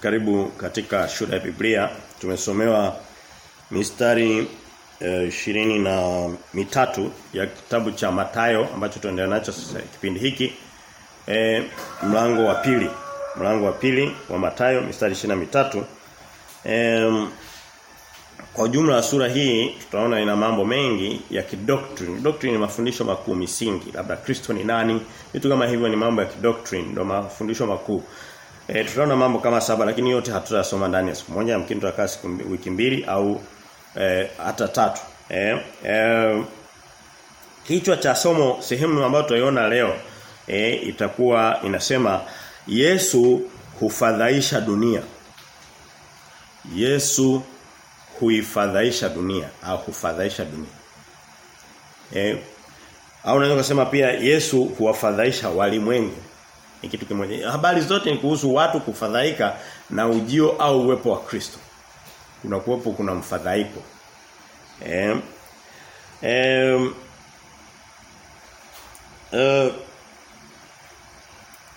karibu katika shule ya Biblia. Tumesomewa mistari uh, na mitatu ya kitabu cha Matayo ambacho tunaendelea nacho sasa kipindi hiki. E, mlango wa pili. Mlango wa pili wa Matayo mistari ishirini na mitatu. E, kwa jumla sura hii tutaona ina mambo mengi ya kidoctrine. Doctrine ni mafundisho makuu misingi. Labda Kristo ni nani? Vitu kama hivyo ni mambo ya kidoctrine, ndio mafundisho makuu. E, tutaona mambo kama saba lakini yote hatutasoma ndani ya siku moja. Mkini tutakaa siku wiki mbili au e, hata tatu. E, e, kichwa cha somo sehemu ambayo tutaiona leo e, itakuwa inasema Yesu hufadhaisha dunia. Yesu huifadhaisha dunia au hufadhaisha dunia. Eh au unaweza kusema pia Yesu huwafadhaisha walimwengu. Ni kitu kimoja. Habari zote ni kuhusu watu kufadhaika na ujio au uwepo wa Kristo. Kuna kuwepo kuna mfadhaiko. Eh eh Eh.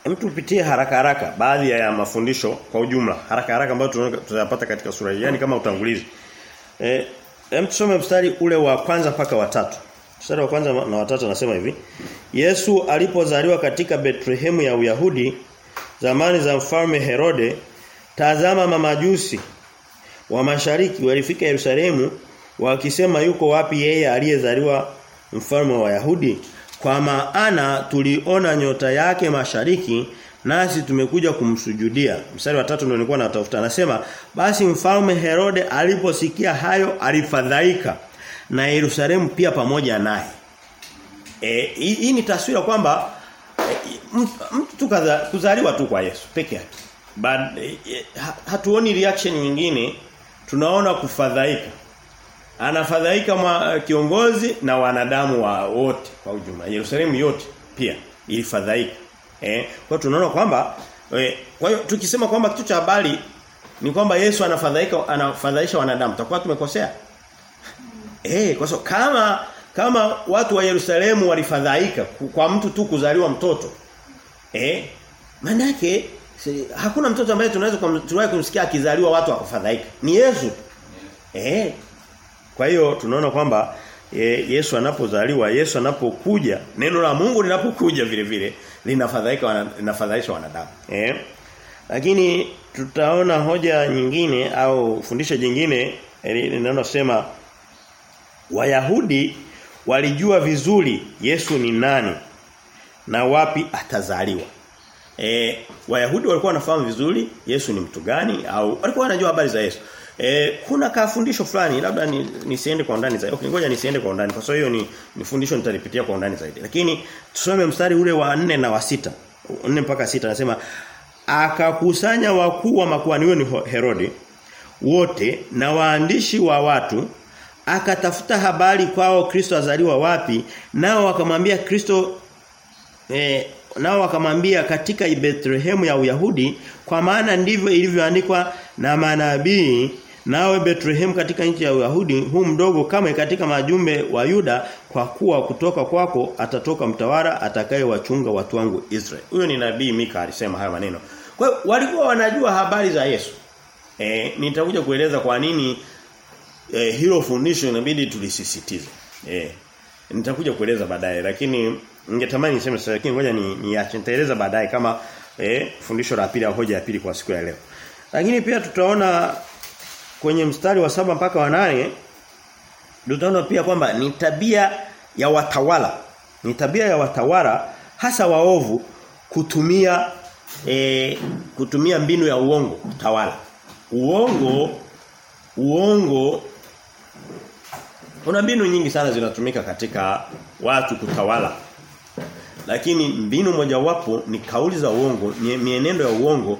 Mtu pitie haraka haraka baadhi ya mafundisho kwa ujumla haraka haraka ambayo tutayapata katika sura hii yani kama utangulizi. Eh tusome mstari ule wa kwanza mpaka wa tatu. Mstari wa kwanza na watatu anasema hivi. Yesu alipozaliwa katika Betlehemu ya Uyahudi zamani za mfalme Herode tazama mamajusi wa mashariki walifika Yerusalemu wakisema yuko wapi yeye aliyezaliwa mfalme wa Wayahudi kwa maana tuliona nyota yake mashariki nasi tumekuja kumsujudia. Mstari wa tatu ndio nilikuwa natafuta. Anasema basi mfalme Herode aliposikia hayo alifadhaika na Yerusalemu pia pamoja naye. Eh hii ni taswira kwamba e, mtu tu kuzaliwa tu kwa Yesu peke yake. But e, hatuoni reaction nyingine tunaona kufadhaika anafadhaika mwa kiongozi na wanadamu wa wote kwa ujumla. Yerusalemu yote pia ilifadhaika. Eh, kwa tunaona kwamba e, kwa hiyo tukisema kwamba kitu cha habari ni kwamba Yesu anafadhaika anafadhaisha wanadamu, tutakuwa tumekosea. Eh, kwa sababu kama kama watu wa Yerusalemu walifadhaika kwa mtu tu kuzaliwa mtoto. Eh, maana yake hakuna mtoto ambaye tunaweza tunawahi kumsikia akizaliwa watu wakufadhaika. Ni Yesu. Eh, kwa hiyo tunaona kwamba e, Yesu anapozaliwa, Yesu anapokuja, neno la Mungu linapokuja vile vile linafadhaika wana, linafadhaisha wanadamu. Eh? Lakini tutaona hoja nyingine au fundisho jingine linalosema Wayahudi walijua vizuri Yesu ni nani na wapi atazaliwa. E, Wayahudi walikuwa wanafahamu vizuri Yesu ni mtu gani au walikuwa wanajua habari za Yesu. E, kuna kafundisho fulani labda ni, nisiende kwa undani zaidi. Okay, ngoja nisiende kwa undani. Kwa sababu hiyo ni, ni fundisho nitalipitia kwa undani zaidi. Lakini tusome mstari ule wa nne na wa sita 4 mpaka sita anasema akakusanya wakuu wa makuhani ni Herodi wote na waandishi wa watu akatafuta habari kwao Kristo azaliwa wapi nao wakamwambia Kristo eh, nao wakamwambia katika Bethlehemu ya Uyahudi kwa maana ndivyo ilivyoandikwa na manabii nawe Bethlehemu katika nchi ya Uyahudi huu mdogo kama katika majumbe wa Yuda kwa kuwa kutoka kwako atatoka mtawala atakayewachunga watu wangu Israeli. Huyo ni nabii Mika alisema haya maneno. Kwa hiyo walikuwa wanajua habari za Yesu. eh nitakuja kueleza kwa nini e, hilo fundisho inabidi tulisisitize. Eh. nitakuja kueleza baadaye lakini ningetamani niseme sasa lakini ngoja ni niache nitaeleza baadaye kama eh fundisho la pili au hoja ya pili kwa siku ya leo. Lakini pia tutaona kwenye mstari wa saba mpaka wa nane tutaona pia kwamba ni tabia ya watawala. Ni tabia ya watawala hasa waovu kutumia e, kutumia mbinu ya uongo utawala. Uongo uongo kuna mbinu nyingi sana zinatumika katika watu kutawala. Lakini mbinu mojawapo ni kauli za uongo, mienendo ya uongo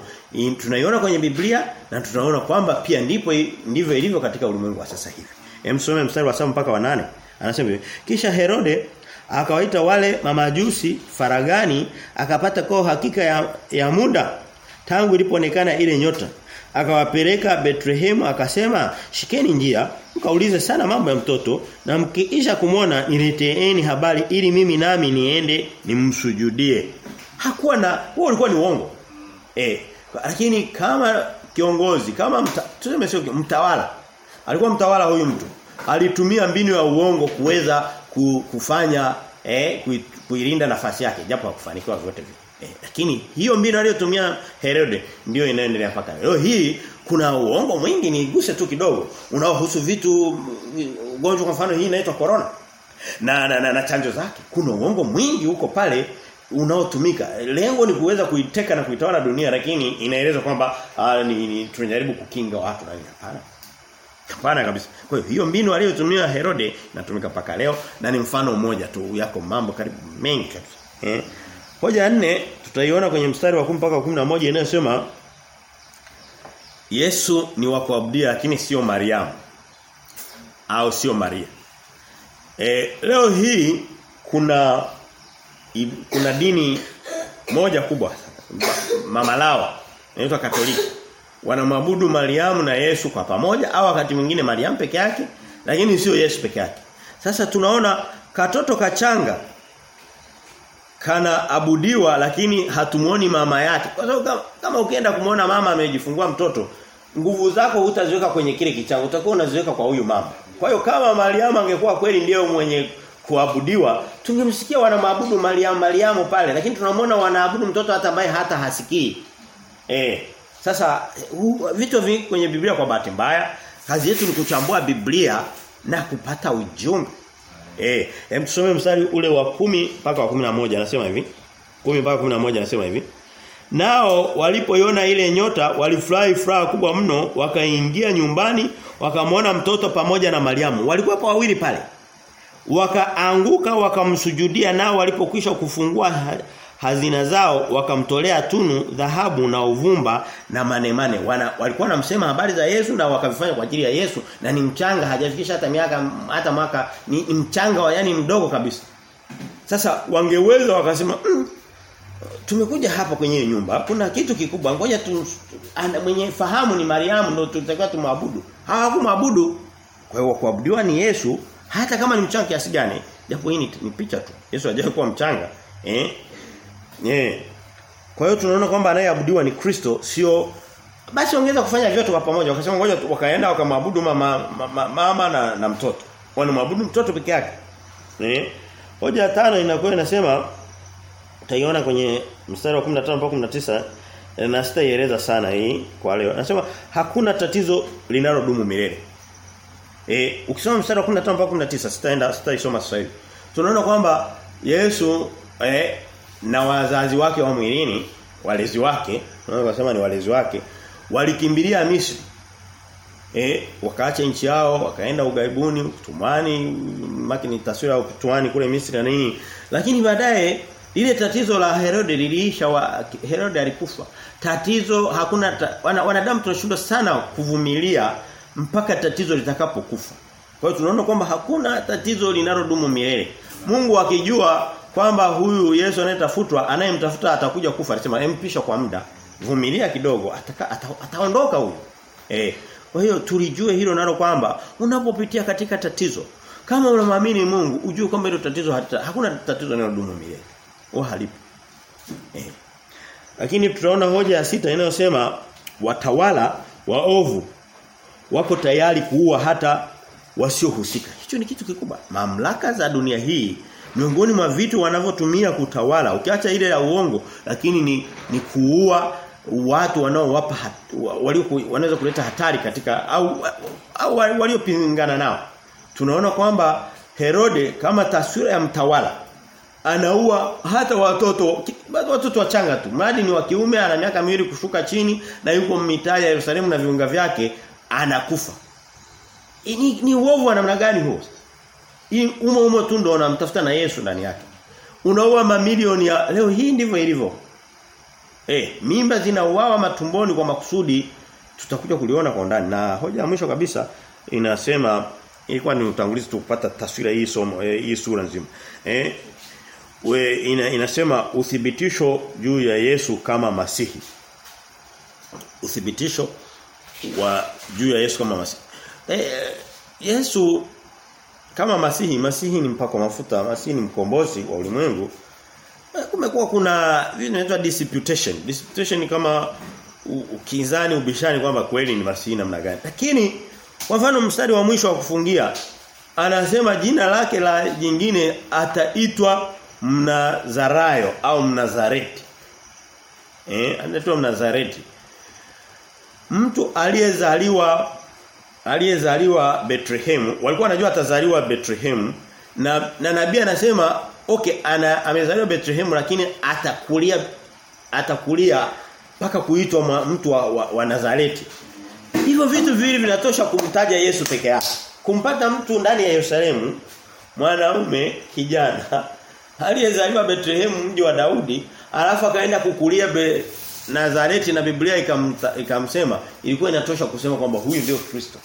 tunaiona kwenye Biblia na tunaona kwamba pia ndipo ndivyo ilivyo katika ulimwengu wa sasa hivi. Emsome mstari wa 7 mpaka wa 8. Anasema hivi, kisha Herode akawaita wale mamajusi faragani akapata kwa hakika ya, ya muda tangu ilipoonekana ile nyota akawapeleka Bethlehem akasema shikeni njia. Mkaulize sana mambo ya mtoto na mkiisha kumwona nileteeni habari ili mimi nami niende nimsujudie. Hakuwa na huo ulikuwa ni uongo. Eh lakini kama kiongozi kama mta, tuseme sio mtawala alikuwa mtawala huyu mtu alitumia mbinu ya uongo kuweza kufanya eh, kuilinda nafasi yake japo hakufanikiwa vyote vile lakini hiyo mbinu aliyotumia Herode ndio inaendelea mpaka leo. Hii kuna uongo mwingi niguse tu kidogo unaohusu vitu ugonjwa kwa mfano hii inaitwa corona. Na, na, na, na chanjo zake. Kuna uongo mwingi huko pale unaotumika. Lengo ni kuweza kuiteka na kuitawala dunia lakini inaelezwa kwamba ni, ni tunajaribu kukinga watu na hapana. Hapana kabisa. Kwa hiyo hiyo mbinu aliyotumia Herode inatumika paka leo na ni mfano mmoja tu. Yako mambo karibu mengi kabisa. Eh. Hoja nne tutaiona kwenye mstari wa 10 mpaka 11 inayosema Yesu ni wa kuabudia lakini sio Mariamu au sio Maria. E, leo hii kuna kuna dini moja kubwa mama lao inaitwa Katoliki wanamwabudu Mariamu na Yesu kwa pamoja au wakati mwingine Mariamu peke yake lakini sio Yesu peke yake. Sasa tunaona katoto kachanga kana abudiwa lakini hatumuoni mama yake. Kwa sababu kama, kama ukienda kumuona mama amejifungua mtoto, nguvu zako hutaziweka kwenye kile kichango, utakuwa unaziweka kwa huyu mama. Kwa hiyo kama Mariamu angekuwa kweli ndiyo mwenye kuabudiwa, tungemsikia wanamwabudu Mariamu Mariamu pale, lakini tunamwona wanaabudu mtoto hata ambaye hata hasikii. Eh, sasa hu, vitu vingi kwenye Biblia kwa bahati mbaya, kazi yetu ni kuchambua Biblia na kupata ujumbe. Eh, hem tusome mstari ule wa kumi mpaka wa 11 anasema hivi. 10 mpaka 11 anasema hivi. Nao walipoiona ile nyota walifurahi furaha kubwa mno wakaingia nyumbani wakamwona mtoto pamoja na Mariamu. Walikuwa wawili pale. Wakaanguka wakamsujudia nao walipokwisha kufungua hazina zao wakamtolea tunu dhahabu na uvumba na manemane. Wana walikuwa wanamsema habari za Yesu na wakavifanya kwa ajili ya Yesu na ni mchanga hajafikisha hata miaka hata mwaka ni, mchanga wa yani mdogo kabisa. Sasa wangeweza wakasema mm, tumekuja hapa kwenye nyumba kuna kitu kikubwa ngoja tu mwenye fahamu ni Mariamu ndio tutakiwa tumwabudu. Hawakumwabudu. Kwa hiyo kuabudiwa ni Yesu hata kama ni mchanga kiasi gani japo hii ni, picha tu. Yesu hajawahi kuwa mchanga eh Yeah. Kwa hiyo tunaona kwamba anayeabudiwa ni Kristo sio basi ongeza kufanya vyote kwa pamoja. Wakasema ngoja wakaenda wakamwabudu mama, mama, mama na, na mtoto. Wanamwabudu mtoto peke yake. Eh? Hoja ya tano inakuwa inasema utaiona kwenye mstari wa 15 mpaka 19 na sitaieleza sana hii kwa leo. Anasema hakuna tatizo linalodumu milele. Eh, ukisoma mstari wa 15 mpaka 19 sitaenda sitaisoma sasa hivi. Tunaona kwamba Yesu eh na wazazi wake wa mwilini walezi wake kusema ni walezi wake walikimbilia Misri. Eh wakaacha nchi yao wakaenda ugaibuni utumwani maki ni taswira ya utumwani kule Misri na nini. Lakini baadaye ile tatizo la Herode liliisha wa Herode alikufa. Tatizo hakuna ta, wana, wanadamu tunashindwa sana kuvumilia mpaka tatizo litakapokufa. Kwa hiyo tunaona kwamba hakuna tatizo linalodumu milele. Mungu akijua kwamba huyu Yesu anayetafutwa anayemtafuta atakuja kufa. Alisema empisha kwa muda vumilia kidogo ataka, ata, ataondoka huyu. Eh kwa hiyo tulijue hilo nalo kwamba unapopitia katika tatizo kama unamwamini Mungu ujue kwamba hilo tatizo hata, hakuna tatizo linalodumu milele wala halipo. Eh lakini tutaona hoja ya sita inayosema watawala waovu wako tayari kuua hata wasiohusika. Hicho ni kitu kikubwa. Mamlaka za dunia hii miongoni mwa vitu wanavyotumia kutawala ukiacha ile ya uongo lakini ni ni kuua watu wanaowapa walio wanaweza kuleta hatari katika au, au waliopingana nao. Tunaona kwamba Herode kama taswira ya mtawala anaua hata watoto watoto wachanga tu. Mradi ni wa kiume ana miaka miwili kushuka chini na yuko mitaa ya Yerusalemu na viunga vyake anakufa. Ni, ni uovu wa namna gani huo umo umo tu ndo unamtafuta na Yesu ndani yake. Unaua mamilioni ya leo hii ndivyo ilivyo. Eh, mimba zinauawa matumboni kwa makusudi tutakuja kuliona kwa ndani. Na hoja ya mwisho kabisa inasema ilikuwa ni utangulizi tu kupata taswira hii somo eh, hii sura nzima. Eh, we ina, inasema uthibitisho juu ya Yesu kama Masihi. Uthibitisho wa juu ya Yesu kama Masihi. Eh, Yesu kama masihi masihi ni mpako mafuta masihi ni mkombozi wa ulimwengu kumekuwa kuna vinaitwa disputation disputation ni kama ukinzani ubishani kwamba kweli ni masihi namna gani. Lakini kwa mfano mstari wa mwisho wa kufungia anasema jina lake la jingine ataitwa Mnazarayo au Mnazareti. Eh, anaitwa Mnazareti. Mtu aliyezaliwa aliyezaliwa Bethlehem, walikuwa wanajua atazaliwa Bethlehem na na nabii anasema okay ana amezaliwa Bethlehem lakini atakulia atakulia mpaka kuitwa mtu wa, wa, wa Nazareti. Hivyo vitu viwili vinatosha kumtaja Yesu peke yake. Kumpata mtu ndani ya Yerusalemu mwanaume kijana aliyezaliwa Bethlehem mji wa Daudi alafu akaenda kukulia be, Nazareti na Biblia ikamsema ilikuwa inatosha kusema kwamba huyu ndio Kristo.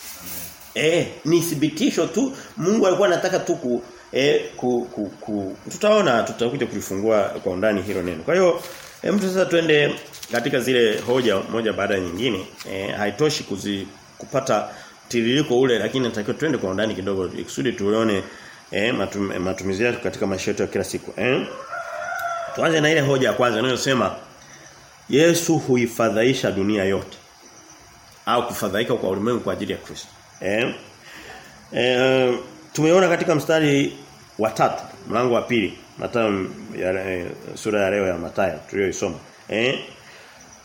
Eh, ni thibitisho tu Mungu alikuwa anataka tu ku, eh, ku, ku, ku tutaona tutakuja kulifungua kwa undani hilo neno. Kwa hiyo eh, mtu sasa twende katika zile hoja moja baada ya nyingine eh, haitoshi kuzi, kupata tiririko ule lakini natakiwa twende kwa undani kidogo ikusudi tuone eh, matum, matumizi yake katika maisha yetu ya kila siku eh. Tuanze na ile hoja ya kwanza inayosema Yesu huifadhaisha dunia yote au kufadhaika kwa ulimwengu kwa ajili ya Kristo. Eh? Eh, tumeona katika mstari wa tatu mlango wa pili Mathayo ya eh, sura ya leo ya Mathayo tuliyoisoma. Eh?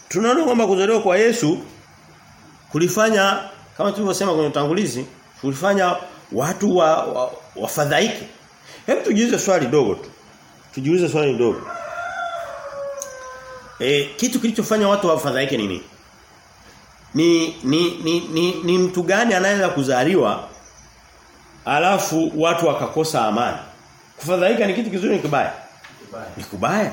Tunaona kwamba kuzaliwa kwa Yesu kulifanya kama tulivyosema kwenye utangulizi kulifanya watu wa, wa wafadhaike. Hebu tujiulize swali dogo tu. Tujiulize swali dogo. E, kitu kilichofanya watu wafadhaike nini? Ni ni ni ni, ni mtu gani anaweza kuzaliwa alafu watu wakakosa amani? Kufadhaika ni kitu kizuri ni kibaya? Kibaya. Ni kubaya.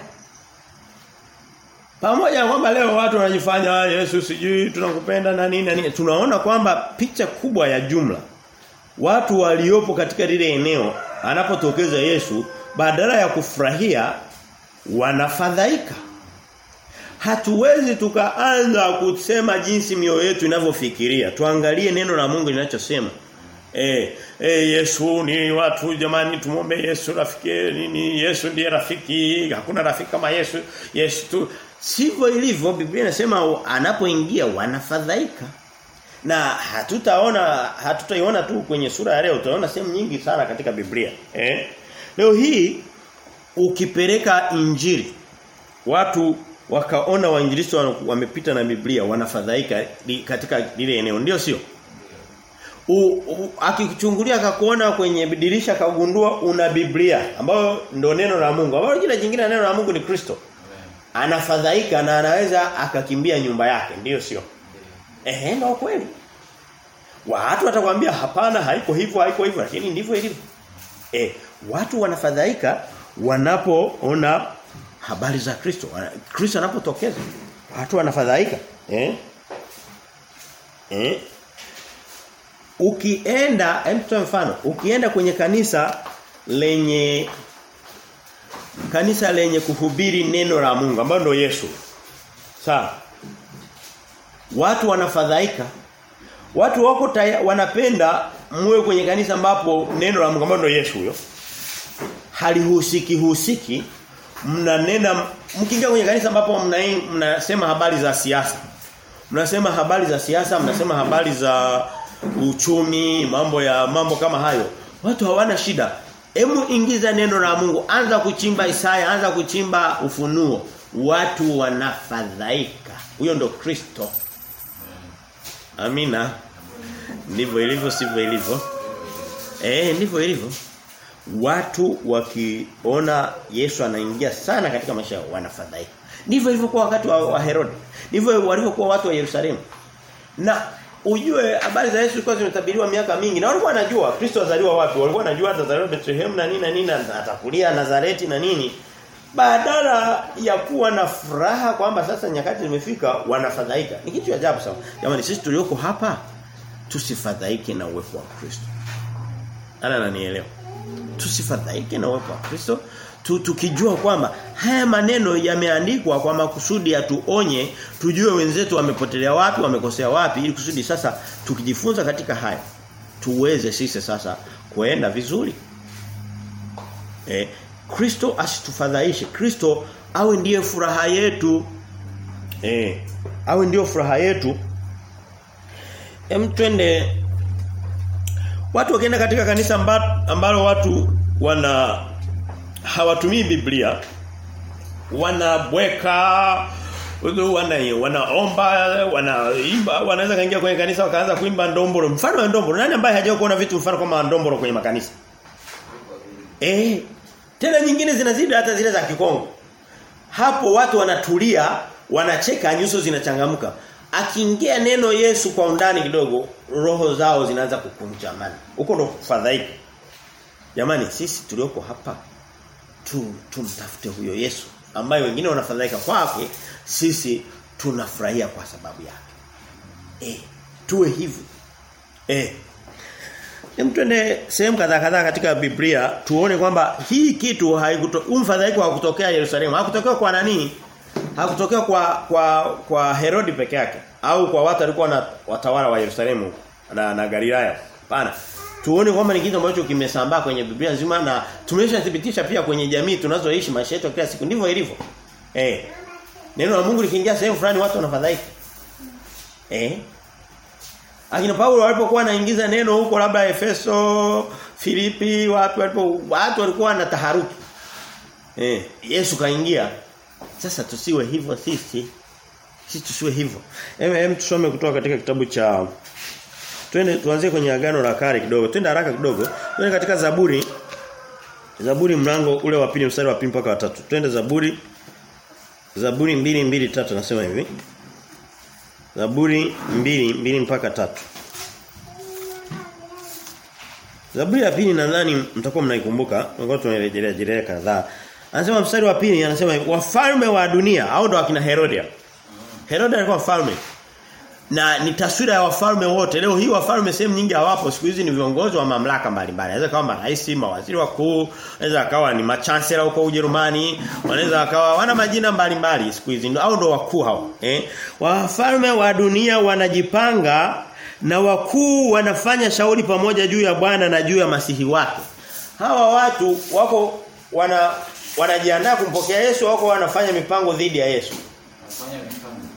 Pamoja na kwamba leo watu wanajifanya Yesu sijui tunakupenda na nini na nini. Tunaona kwamba picha kubwa ya jumla watu waliopo katika lile eneo anapotokeza Yesu badala ya kufurahia wanafadhaika. Hatuwezi tukaanza kusema jinsi mioyo yetu inavyofikiria. Tuangalie neno la Mungu linachosema. Eh, eh Yesu ni watu jamani tumombe Yesu rafiki nini Yesu ndiye rafiki hakuna rafiki kama Yesu Yesu tu sivyo ilivyo Biblia inasema anapoingia wanafadhaika na hatutaona hatutaiona tu kwenye sura ya leo utaona sehemu nyingi sana katika Biblia eh leo hii ukipeleka injili watu wakaona wainjilisti wamepita na Biblia wanafadhaika katika lile eneo ndio sio? Akichungulia akakuona kwenye dirisha kagundua una Biblia ambayo ndio neno la Mungu ambayo jina jingine neno la Mungu ni Kristo. Anafadhaika na anaweza akakimbia nyumba yake ndio sio? Ehe ndio kweli. Watu watakwambia hapana haiko hivyo haiko hivyo lakini ndivyo ilivyo. Eh watu wanafadhaika wanapoona habari za Kristo. Kristo anapotokeza watu wanafadhaika. Eh? Eh? Ukienda hem mfano. Ukienda kwenye kanisa lenye kanisa lenye kuhubiri neno la Mungu ambalo ndio Yesu. Sawa? Watu wanafadhaika. Watu wako taya, wanapenda muwe kwenye kanisa ambapo neno la Mungu ambalo ndio Yesu huyo halihusiki husiki mnanena mkiingia kwenye kanisa ambapo mnasema habari za siasa. Mnasema habari za siasa mnasema habari za uchumi mambo ya mambo kama hayo. Watu hawana shida. Hebu ingiza neno la Mungu. Anza kuchimba Isaya anza kuchimba ufunuo. Watu wanafadhaika. Huyo ndo Kristo. Amina. Ndivyo ilivyo sivyo ilivyo. Eh ndivyo ilivyo watu wakiona Yesu anaingia sana katika maisha yao wanafadhaika. Ndivyo ilivyokuwa wakati wa, wa Herode. Ndivyo walivyokuwa watu wa Yerusalemu. Na ujue habari za Yesu zilikuwa zimetabiriwa miaka mingi na walikuwa wanajua Kristo azaliwa wapi walikuwa wanajua atazaliwa Bethlehem na nini na nini atakulia Nazareti na nini. Badala ya kuwa na furaha kwamba sasa nyakati zimefika wanafadhaika. Ni kitu ajabu sana. Jamani sisi tulioko hapa tusifadhaike na uwepo wa Kristo. Ana ananielewa tusifadhaike na uwepo wa Kristo. Tu, tukijua kwamba haya maneno yameandikwa kwa makusudi ya tuonye tujue wenzetu wamepotelea wapi wamekosea wapi ili kusudi sasa tukijifunza katika haya tuweze sisi sasa kuenda vizuri. Eh Kristo asitufadhaishe. Kristo awe ndiye furaha yetu. Eh, awe ndiyo furaha yetu. Hem twende Watu wakienda katika kanisa ambalo watu wana hawatumii Biblia wanabweka wana wanaomba wanaimba wanaweza kaingia kwenye kanisa wakaanza kuimba ndomboro mfano wa ndomboro nani ambaye hajawahi kuona vitu mfano kama ndomboro kwenye makanisa? Eh tena nyingine zinazidi hata zile za Kikongo. Hapo watu wanatulia wanacheka nyuso zinachangamka akiingia neno Yesu kwa undani kidogo roho zao zinaanza kukunja amani. huko ndo fadhaika jamani sisi tulioko hapa tu tumtafute huyo Yesu ambaye wengine wanafadhaika kwake sisi tunafurahia kwa sababu yake. Eh tuwe hivyo. Eh Hem twende sehemu kadhaa kadhaa katika Biblia tuone kwamba hii kitu haikutokea umfadhaiko hakutokea Yerusalemu hakutokea kwa nani hakutokea kwa kwa kwa Herodi peke yake au kwa watu walikuwa na watawala wa Yerusalemu na na Galilaya. Hapana. Tuone kwamba ni kitu ambacho kimesambaa kwenye Biblia nzima na tumeshathibitisha pia kwenye jamii tunazoishi maisha yetu kila siku. Ndivyo ilivyo. Eh. Neno la Mungu likiingia sehemu fulani watu wanafadhaika. Eh. Akina Paulo walipokuwa anaingiza neno huko labda Efeso, Filipi, wapi walipo watu walikuwa na taharuki. Eh, Yesu kaingia. Sasa tusiwe hivyo sisi. Sisi tusiwe hivyo. Hem tusome kutoka katika kitabu cha Twende tuanzie kwenye agano la kale kidogo. Twende haraka kidogo. Twende katika Zaburi. Zaburi mlango ule wa pili mstari wa pili mpaka wa tatu. Twende Zaburi Zaburi mbili mbili tatu nasema hivi. Zaburi mbili mbili mpaka tatu Zaburi ya pili nadhani mtakuwa mnaikumbuka, ngoja tunarejelea jelea kadhaa. Anasema mstari wa pili anasema wafalme wa dunia au ndo akina Herodia. Herodia alikuwa mfalme. Na ni taswira ya wafalme wote. Leo hii wafalme sehemu nyingi hawapo. Siku hizi ni viongozi wa mamlaka mbalimbali. Anaweza kawa marais, mawaziri wakuu, anaweza akawa ni machancellor huko Ujerumani, wanaweza akawa wana majina mbalimbali siku hizi au ndo wakuu hao. Eh? Wafalme wa dunia wanajipanga na wakuu wanafanya shauri pamoja juu ya Bwana na juu ya masihi wake. Hawa watu wako wana wanajiandaa kumpokea Yesu wako wanafanya mipango dhidi ya Yesu.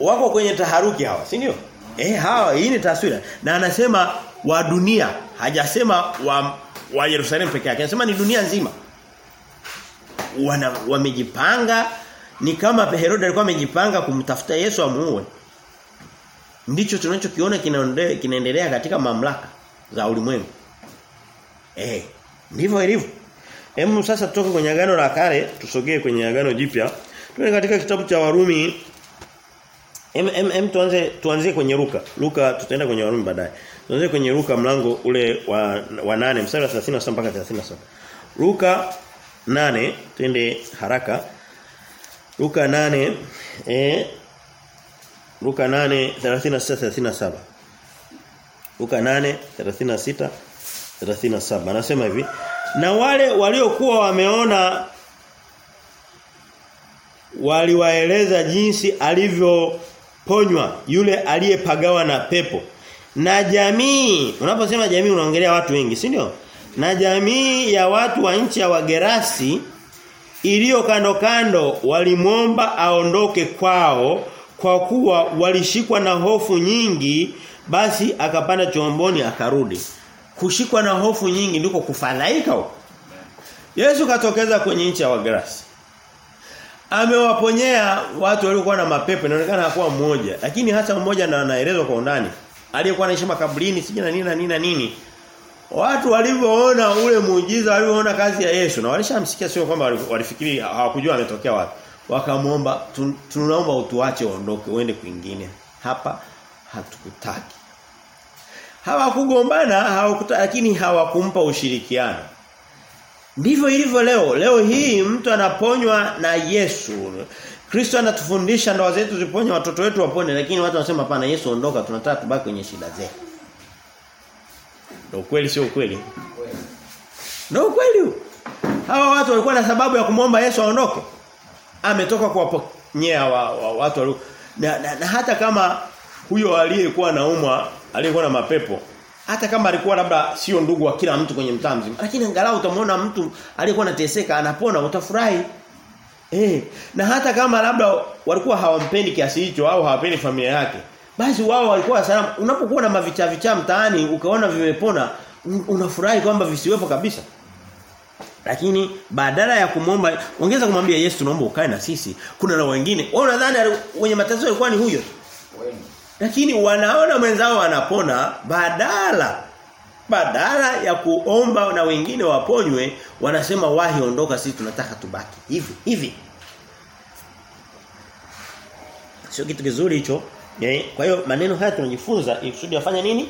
Wako kwenye taharuki hawa, si ndio? Eh hawa hii ni taswira. Na anasema wa dunia, hajasema wa wa Yerusalemu peke yake. Anasema ni dunia nzima. Wana wamejipanga ni kama Herode alikuwa amejipanga kumtafuta Yesu amuue. Ndicho tunachokiona kinaendelea kinaendelea katika mamlaka za ulimwengu. Eh, ndivyo ilivyo. Hebu sasa tutoke kwenye agano la kale tusogee kwenye agano jipya. Tuko katika kitabu cha Warumi Em, em, em tuanze tuanzie kwenye Luka. Luka tutaenda kwenye Warumi baadaye. Tuanze kwenye Luka mlango ule wa wa 8 mstari wa 37 mpaka 37. Luka 8 twende haraka. Luka 8 eh Luka 8 36 37. Luka 8 36 37. Anasema hivi, na wale waliokuwa wameona waliwaeleza jinsi alivyoponywa yule aliyepagawa na pepo. Na jamii, unaposema jamii unaongelea watu wengi, si? Na jamii ya watu wa nchi ya Wagerasi iliyo kando kando walimwomba aondoke kwao kwa kuwa walishikwa na hofu nyingi basi akapanda chomboni akarudi. Kushikwa na hofu nyingi ndiko kufadhaika huko. Yesu katokeza kwenye nchi ya Wagrasi. amewaponyea watu waliokuwa na mapepo inaonekana hakuwa mmoja lakini hata mmoja na anaelezwa kwa undani. Aliyekuwa anaishi makaburini sije na nini na nini na nini. Watu walivyoona ule muujiza walivyoona kazi ya Yesu na walishamsikia sio kwamba walifikiri hawakujua ametokea wapi. Wakamuomba tunaomba utuache uondoke uende kwingine. Hapa hatukutaki hawakugombana hawakuta lakini hawakumpa ushirikiano Ndivyo ilivyo leo. Leo hii mtu anaponywa na Yesu. Kristo anatufundisha ndoa zetu ziponye watoto wetu wapone lakini watu wanasema hapana Yesu ondoka tunataka tubaki kwenye shida zetu. Ndio kweli sio kweli? Ndio kweli. Hawa watu walikuwa na sababu ya kumwomba Yesu aondoke. Ametoka kuwaponyea wa, wa, watu na, na, na hata kama huyo aliyekuwa naumwa aliyekuwa na mapepo hata kama alikuwa labda sio ndugu wa kila mtu kwenye mtaa mzima lakini angalau utamwona mtu aliyekuwa anateseka anapona utafurahi Eh, na hata kama labda walikuwa hawampendi kiasi hicho au hawapendi familia yake, basi wao walikuwa salama. Unapokuwa na mavicha vicha mtaani ukaona vimepona, unafurahi kwamba visiwepo kabisa. Lakini badala ya kumomba, ongeza kumwambia Yesu tunaomba ukae na sisi. Kuna na wengine, wao nadhani wenye matatizo walikuwa ni huyo. Lakini wanaona mwenzao wanapona badala badala ya kuomba na wengine waponywe wanasema wahi ondoka sisi tunataka tubaki. Hivi hivi. Sio kitu kizuri hicho. Kwa hiyo maneno haya tunajifunza ikusudi afanye nini?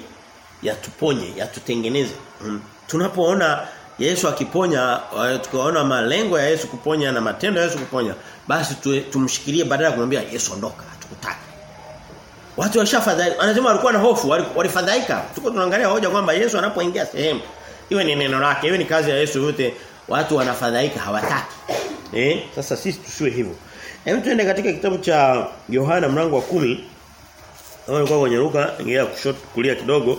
Yatuponye yatutengeneze. Mm. tunapoona Yesu akiponya tukaona malengo ya Yesu kuponya na matendo ya Yesu kuponya basi tu, tumshikilie badala ya kumwambia Yesu ondoka hatukutaki Watu washafadhaika. Anasema walikuwa na hofu, walifadhaika. Tuko tunaangalia hoja kwamba Yesu anapoingia sehemu, iwe ni neno lake, iwe ni kazi ya Yesu yote, watu wanafadhaika, hawataki. Eh? Sasa sisi tusiwe hivyo. Hebu tuende katika kitabu cha Yohana mlango wa kumi Kama ulikuwa kwenye Luka, ingia kushoto kulia kidogo,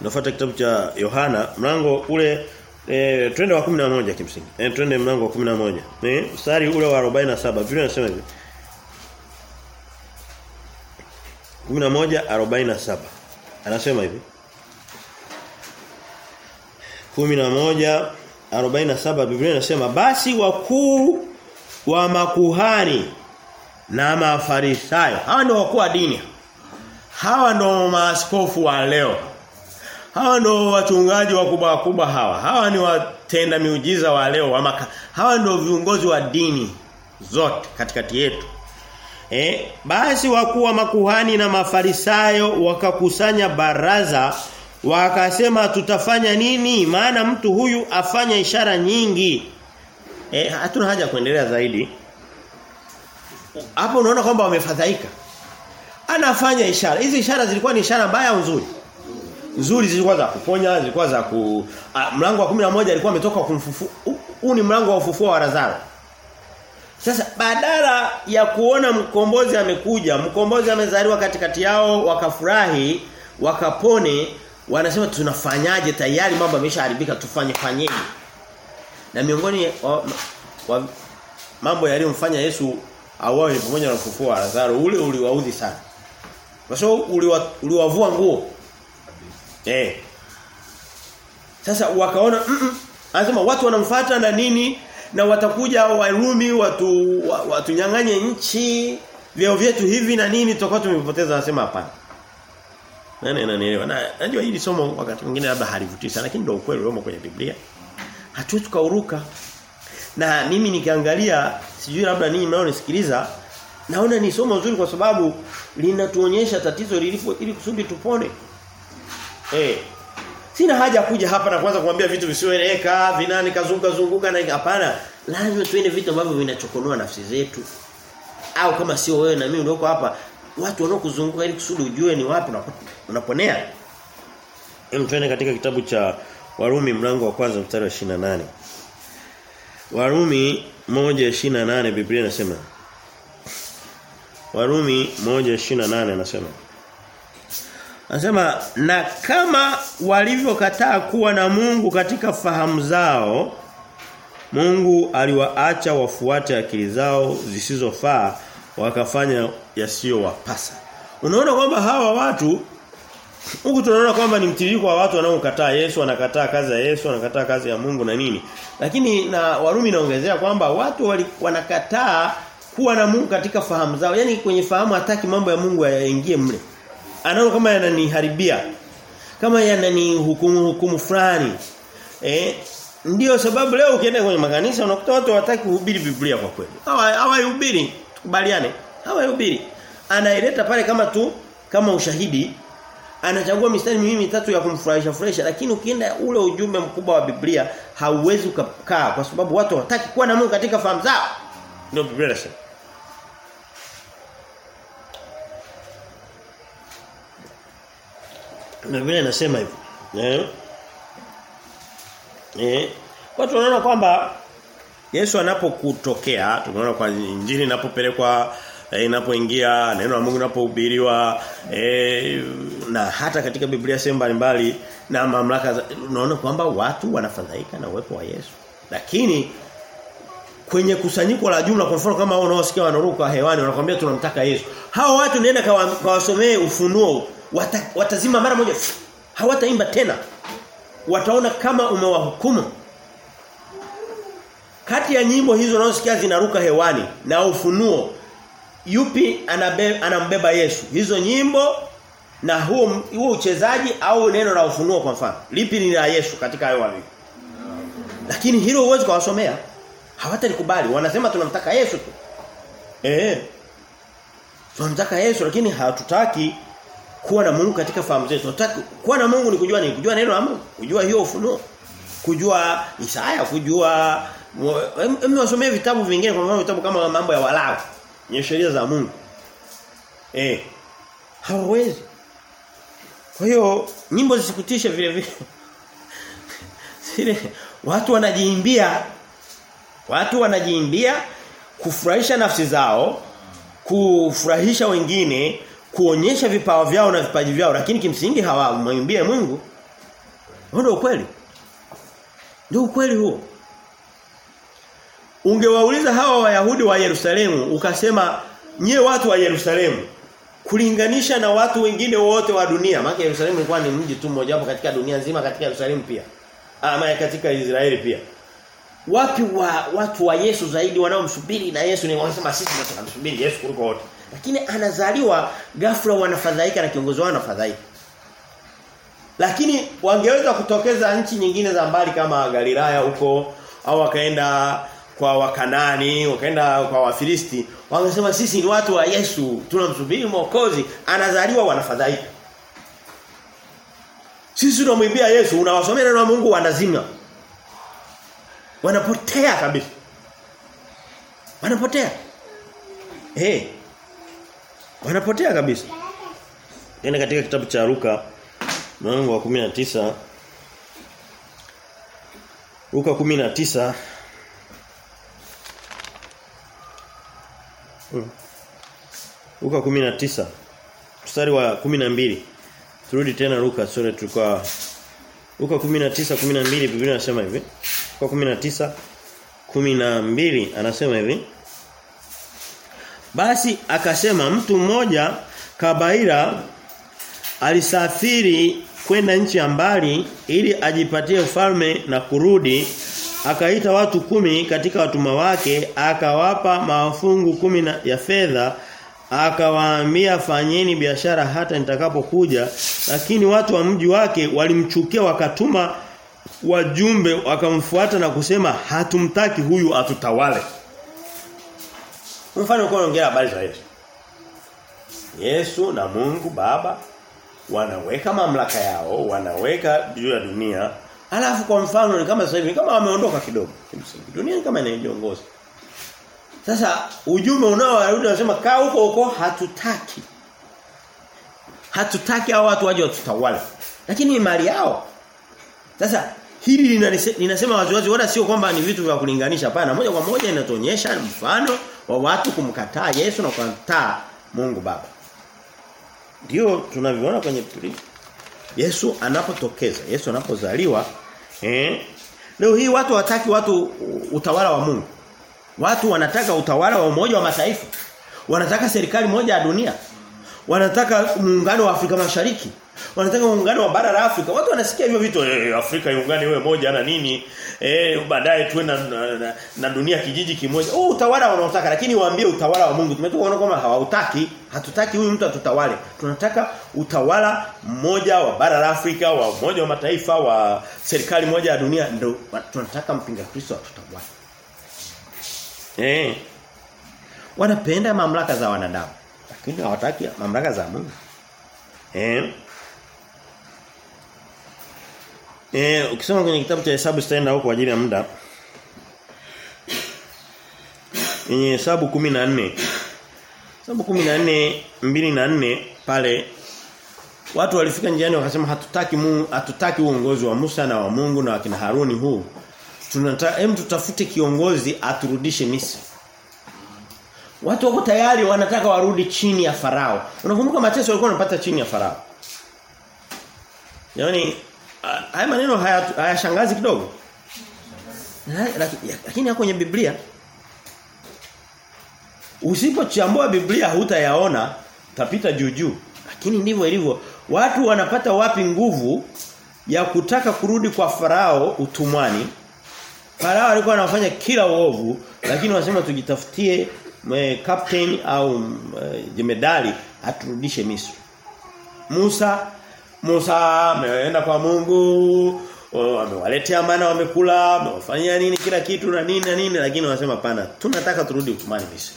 Nafuata kitabu cha Yohana mlango ule eh twende wa 11 kimsingi. Eh twende mlango wa 11. Eh mstari ule wa 47. Biblia inasema hivi. 11:47 anasema hivi. 11:47 Biblia inasema basi wakuu wa makuhani na mafarisayo hawa ndio wakuu wa dini. Hawa ndio maaskofu wa leo. Hawa ndio wachungaji wakubwa wakubwa hawa. Hawa ni watenda miujiza wa leo wa hawa ndio viongozi wa dini zote katikati yetu Eh, basi wakuwa makuhani na mafarisayo wakakusanya baraza wakasema tutafanya nini maana mtu huyu afanya ishara nyingi. Eh, hatuna haja kuendelea zaidi. Hapo unaona kwamba wamefadhaika. Anafanya ishara. Hizi ishara zilikuwa ni ishara mbaya au nzuri? Nzuri zilikuwa za kuponya, zilikuwa za ku a, mlango wa 11 alikuwa ametoka kumfufua. Huu ni mlango wa ufufuo wa Lazaro. Sasa badala ya kuona mkombozi amekuja, mkombozi amezaliwa katikati yao, wakafurahi, wakapone, wanasema tunafanyaje tayari mambo yameshaharibika tufanye fanyeni. Na miongoni wa, wa, mambo yaliyomfanya Yesu auawe ni pamoja na kufua Lazaro ule uliwaudhi sana. Kwa sababu uliwa, uliwavua nguo. Eh. Sasa wakaona mm -mm, anasema watu wanamfuata na nini na watakuja Warumi watu watunyang'anye nchi vyao vyetu hivi na nini tutakuwa tumepoteza anasema hapana. Nani ananielewa? Na najua hili somo wakati mwingine labda halivutii sana lakini ndio ukweli uliomo kwenye Biblia. Hatuwezi tukauruka. Na mimi nikiangalia sijui labda ninyi mnaonisikiliza naona ni somo zuri kwa sababu linatuonyesha tatizo lilipo ili kusudi tupone. Eh, Sina haja kuja hapa na kuanza kumwambia vitu visioeleweka, vinani kazunguka zunguka na hapana. Lazima tuende vitu ambavyo vinachokonoa nafsi zetu. Au kama sio wewe na mimi ulioko hapa, watu wanaokuzunguka ili kusudi ujue ni wapi unaponea. Hem tuende katika kitabu cha Warumi mlango wa kwanza mstari wa 28. Warumi 1:28 Biblia inasema Warumi 1:28 anasema Anasema na kama walivyokataa kuwa na Mungu katika fahamu zao Mungu aliwaacha wafuate akili zao zisizofaa wakafanya yasiyowapasa. Unaona kwamba hawa watu huku tunaona kwamba ni mtiririko wa watu wanaokataa Yesu, wanakataa kazi ya Yesu, wanakataa kazi ya Mungu na nini. Lakini na Warumi naongezea kwamba watu wali, wanakataa kuwa na Mungu katika fahamu zao. Yaani kwenye fahamu hataki mambo ya Mungu yaingie mle anaona kama yananiharibia. Kama yanani hukumu fulani eh ndio sababu leo ukienda kwenye makanisa unakuta watu hawataki kuhubiri Biblia kwa kweli. Hawahubiri tukubaliane. Hawahubiri. Anaileta pale kama tu kama ushahidi. Anachagua mistari miwili mitatu ya kumfurahisha furahisha lakini ukienda ule ujumbe mkubwa wa Biblia hauwezi ukakaa kwa sababu watu hawataki kuwa na Mungu katika fahamu zao. Ndio Biblia inasema na vile nasema hivyo. Eh? Eh? Watu wanaona kwamba Yesu anapokutokea, tunaona kwa injili inapopelekwa eh, inapoingia, neno la Mungu linapohubiriwa eh, na hata katika Biblia sehemu mbalimbali na mamlaka unaona kwamba watu wanafadhaika na uwepo wa Yesu. Lakini kwenye kusanyiko la jumla kwa mfano kama wao unaosikia wanaruka hewani wanakuambia tunamtaka Yesu. Hao watu nenda kawasomee ufunuo wata, watazima mara moja hawataimba tena. Wataona kama umewahukumu. Kati ya nyimbo hizo unazosikia zinaruka hewani na ufunuo yupi anabe, anambeba Yesu? Hizo nyimbo na huo huo uchezaji au neno la ufunuo kwa mfano. Lipi ni la Yesu katika hayo wapi Lakini hilo huwezi kuwasomea. Hawatalikubali. Wanasema tunamtaka Yesu tu. Eh. Tunamtaka Yesu lakini hatutaki kuwa na Mungu katika fahamu zetu. Tunataka kuwa na Mungu ni kujua nini? Kujua neno la Mungu, kujua hiyo ufunuo, kujua Isaya, kujua mimi vitabu vingine kwa mfano vitabu kama mambo ya Walawi, ni sheria za Mungu. Eh. Hawezi. Kwa hiyo nyimbo zisikutishe vile vile. Sile watu wanajiimbia watu wanajiimbia kufurahisha nafsi zao, kufurahisha wengine, kuonyesha vipawa vyao na vipaji vyao lakini kimsingi hawamwimbie Mungu. Ndio ukweli. Ndio ukweli huo. Ungewauliza hawa Wayahudi wa Yerusalemu ukasema nyie watu wa Yerusalemu kulinganisha na watu wengine wote wa dunia maana Yerusalemu ilikuwa ni mji tu mmoja katika dunia nzima katika Yerusalemu pia ama katika Israeli pia wapi wa watu wa Yesu zaidi wanaomsubiri na Yesu ni wanasema sisi tunamsubiri Yesu kuliko wote lakini anazaliwa ghafla wanafadhaika na kiongozi wao anafadhaika. Lakini wangeweza kutokeza nchi nyingine za mbali kama Galilaya huko au wakaenda kwa wakanani wakaenda kwa wafilisti wangesema sisi ni watu wa Yesu tunamsubiri mwokozi anazaliwa wanafadhaika. Sisi tunamwimbia Yesu unawasomea neno la Mungu wanazima. Wanapotea kabisa. Wanapotea. Eh. hey. Wanapotea kabisa. Tena katika kitabu cha Luka mlango wa 19 Luka 19 hmm. Luka 19 mstari wa 12 turudi tena Luka sura tulikuwa Luka 19 12 Biblia inasema hivi. Luka 19 12 anasema hivi Basi akasema mtu mmoja Kabaira alisafiri kwenda nchi ya mbali ili ajipatie ufalme na kurudi. Akaita watu kumi katika watuma wake akawapa mafungu kumi ya fedha akawaambia fanyeni biashara hata nitakapokuja. Lakini watu wa mji wake walimchukia wakatuma wajumbe wakamfuata na kusema hatumtaki huyu atutawale mfano kwa ongea habari za Yesu Yesu na Mungu Baba wanaweka mamlaka yao wanaweka juu ya dunia alafu kwa mfano ni kama sasa hivi kama wameondoka kidogo dunia kama inaiongoza sasa ujumbe unaowarudi unasema kaa huko huko hatutaki. Hatutaki hao watu waje watutawale. Lakini ni mali yao. Sasa hili linasema waziwazi wala sio kwamba ni vitu vya kulinganisha hapana moja kwa moja inatuonyesha mfano wa watu kumkataa Yesu na kumkataa Mungu Baba. Ndio tunaviona kwenye Biblia. Yesu anapotokeza, Yesu anapozaliwa eh leo hii watu wataki watu utawala wa Mungu. Watu wanataka utawala wa umoja wa mataifa. Wanataka serikali moja ya dunia. Wanataka muungano wa Afrika Mashariki. Wanataka muungano wa bara la Afrika. Watu wanasikia hivyo vitu eh, Afrika iungane iwe moja na nini? Eh baadaye tuwe na, na, na, na dunia kijiji kimoja. Oh utawala wanaotaka lakini waambie utawala wa Mungu. Tumetoka kuona kama hawautaki. Hatutaki huyu mtu atutawale. Tunataka utawala mmoja wa bara la Afrika, wa umoja wa mataifa, wa serikali moja ya dunia ndio tunataka mpinga Kristo atutawale. Eh. Wanapenda mamlaka za wanadamu, lakini hawataki mamlaka za Mungu. Eh. Eh, ukisoma kwenye kitabu cha Hesabu sitaenda huko kwa ajili ya muda. Kwenye Hesabu 14. Hesabu 14 2 na nne pale watu walifika njiani wakasema hatutaki Mungu, hatutaki uongozi wa Musa na wa Mungu na wakina Haruni huu. Tunataka hem tutafute kiongozi aturudishe Misri. Watu wako tayari wanataka warudi chini ya farao. Unakumbuka mateso walikuwa wanapata chini ya farao. Yaani haya maneno hayashangazi haya kidogo. Lakini yako kwenye Biblia. Usipochambua Biblia hutayaona, utapita juu juu. Lakini ndivyo ilivyo. Watu wanapata wapi nguvu ya kutaka kurudi kwa farao utumwani? Farao alikuwa anafanya kila uovu, lakini wanasema tujitafutie e, captain au e, jemedali aturudishe Misri. Musa Musa ameenda kwa Mungu amewaletea maana wamekula amewafanyia nini kila kitu na nini na nini lakini wanasema pana tunataka turudi utumani Misri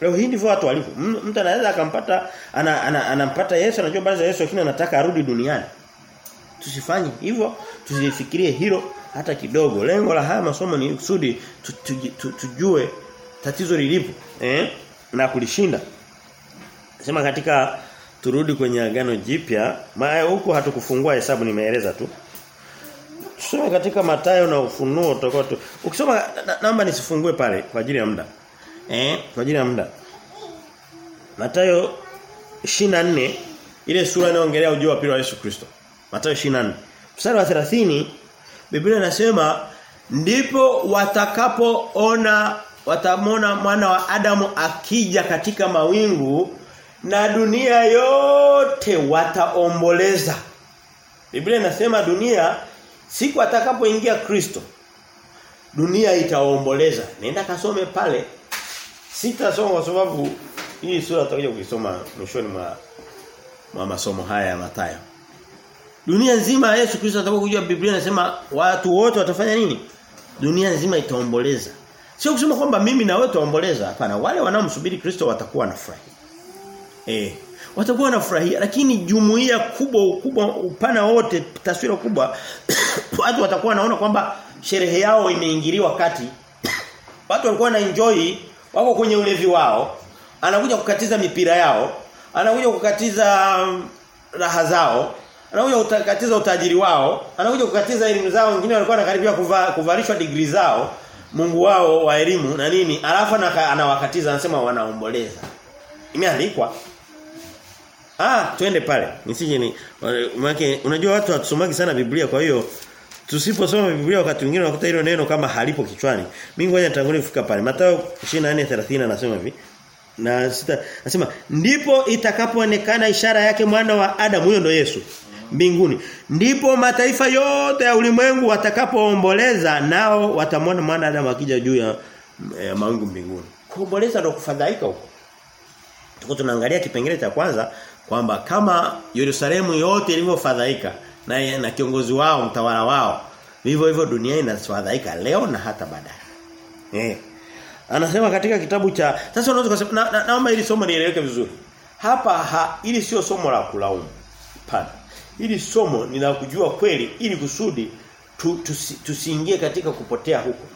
Leo hii ndivyo watu walivyo. Mtu anaweza akampata ana, ana, anampata Yesu anajua za Yesu lakini anataka arudi duniani. Tusifanye hivyo, tusifikirie hilo hata kidogo. Lengo la haya masomo ni kusudi tu, tu, tu, tujue tatizo lilipo eh na kulishinda. Sema katika turudi kwenye agano jipya, maana huko hatukufungua hesabu nimeeleza tu. Tusome katika Matayo na Ufunuo tutakuwa tu. Ukisoma naomba nisifungue pale kwa ajili ya muda. Eh, kwa ajili ya muda. Matayo 24 ile sura inaongelea ujio wa pili wa Yesu Kristo. Matayo 24. Mstari wa 30 Biblia inasema ndipo watakapoona watamona mwana wa Adamu akija katika mawingu na dunia yote wataomboleza. Biblia inasema dunia siku atakapoingia Kristo dunia itaomboleza. Nenda kasome pale. Sitasoma kwa sababu hii sura tutakuja kuisoma mwishoni mwa mwa masomo haya ya Mathayo. Dunia nzima Yesu Kristo atakapokuja Biblia inasema watu wote watafanya nini? Dunia nzima itaomboleza. Sio kusema kwamba mimi na wewe tuomboleza, hapana. Wale wanaomsubiri Kristo watakuwa na furaha. Eh, watakuwa wanafurahia lakini jumuiya kubwa ukubwa upana wote taswira kubwa watu watakuwa wanaona kwamba sherehe yao imeingiliwa kati. Watu walikuwa na enjoy wako kwenye ulevi wao, anakuja kukatiza mipira yao, anakuja kukatiza raha zao, anakuja kukatiza utajiri wao, anakuja kukatiza elimu zao, wengine walikuwa wanakaribia kuva, kuvalishwa degree zao, Mungu wao wa elimu na nini, alafu anawakatiza anasema wanaomboleza. Imeandikwa Ah, twende pale. Nisije ni maana unajua watu hatusomagi sana Biblia kwa hiyo tusiposoma Biblia wakati mwingine unakuta hilo neno kama halipo kichwani. Mimi ngoja nitangulie kufika pale. Mathayo 24:30 anasema hivi. Na sita anasema ndipo itakapoonekana ishara yake mwana wa Adamu huyo ndo Yesu mbinguni. Ndipo mataifa yote ya ulimwengu watakapoomboleza nao watamwona mwana Adam akija juu ya, ya mawingu mbinguni. Kuomboleza ndo kufadhaika huko. Tuko tunaangalia kipengele cha kwanza kwamba kama Yerusalemu yote ilivyofadhaika na, na kiongozi wao mtawala wao vivyo hivyo dunia inafadhaika leo na hata baadaye. Eh. Anasema katika kitabu cha sasa unaweza kusema na, na, naomba ili somo nieleweke vizuri. Hapa ha, ili sio somo la kulaumu. Hapana. Ili somo ni la kujua kweli ili kusudi tu, tusi, tusiingie katika kupotea huko.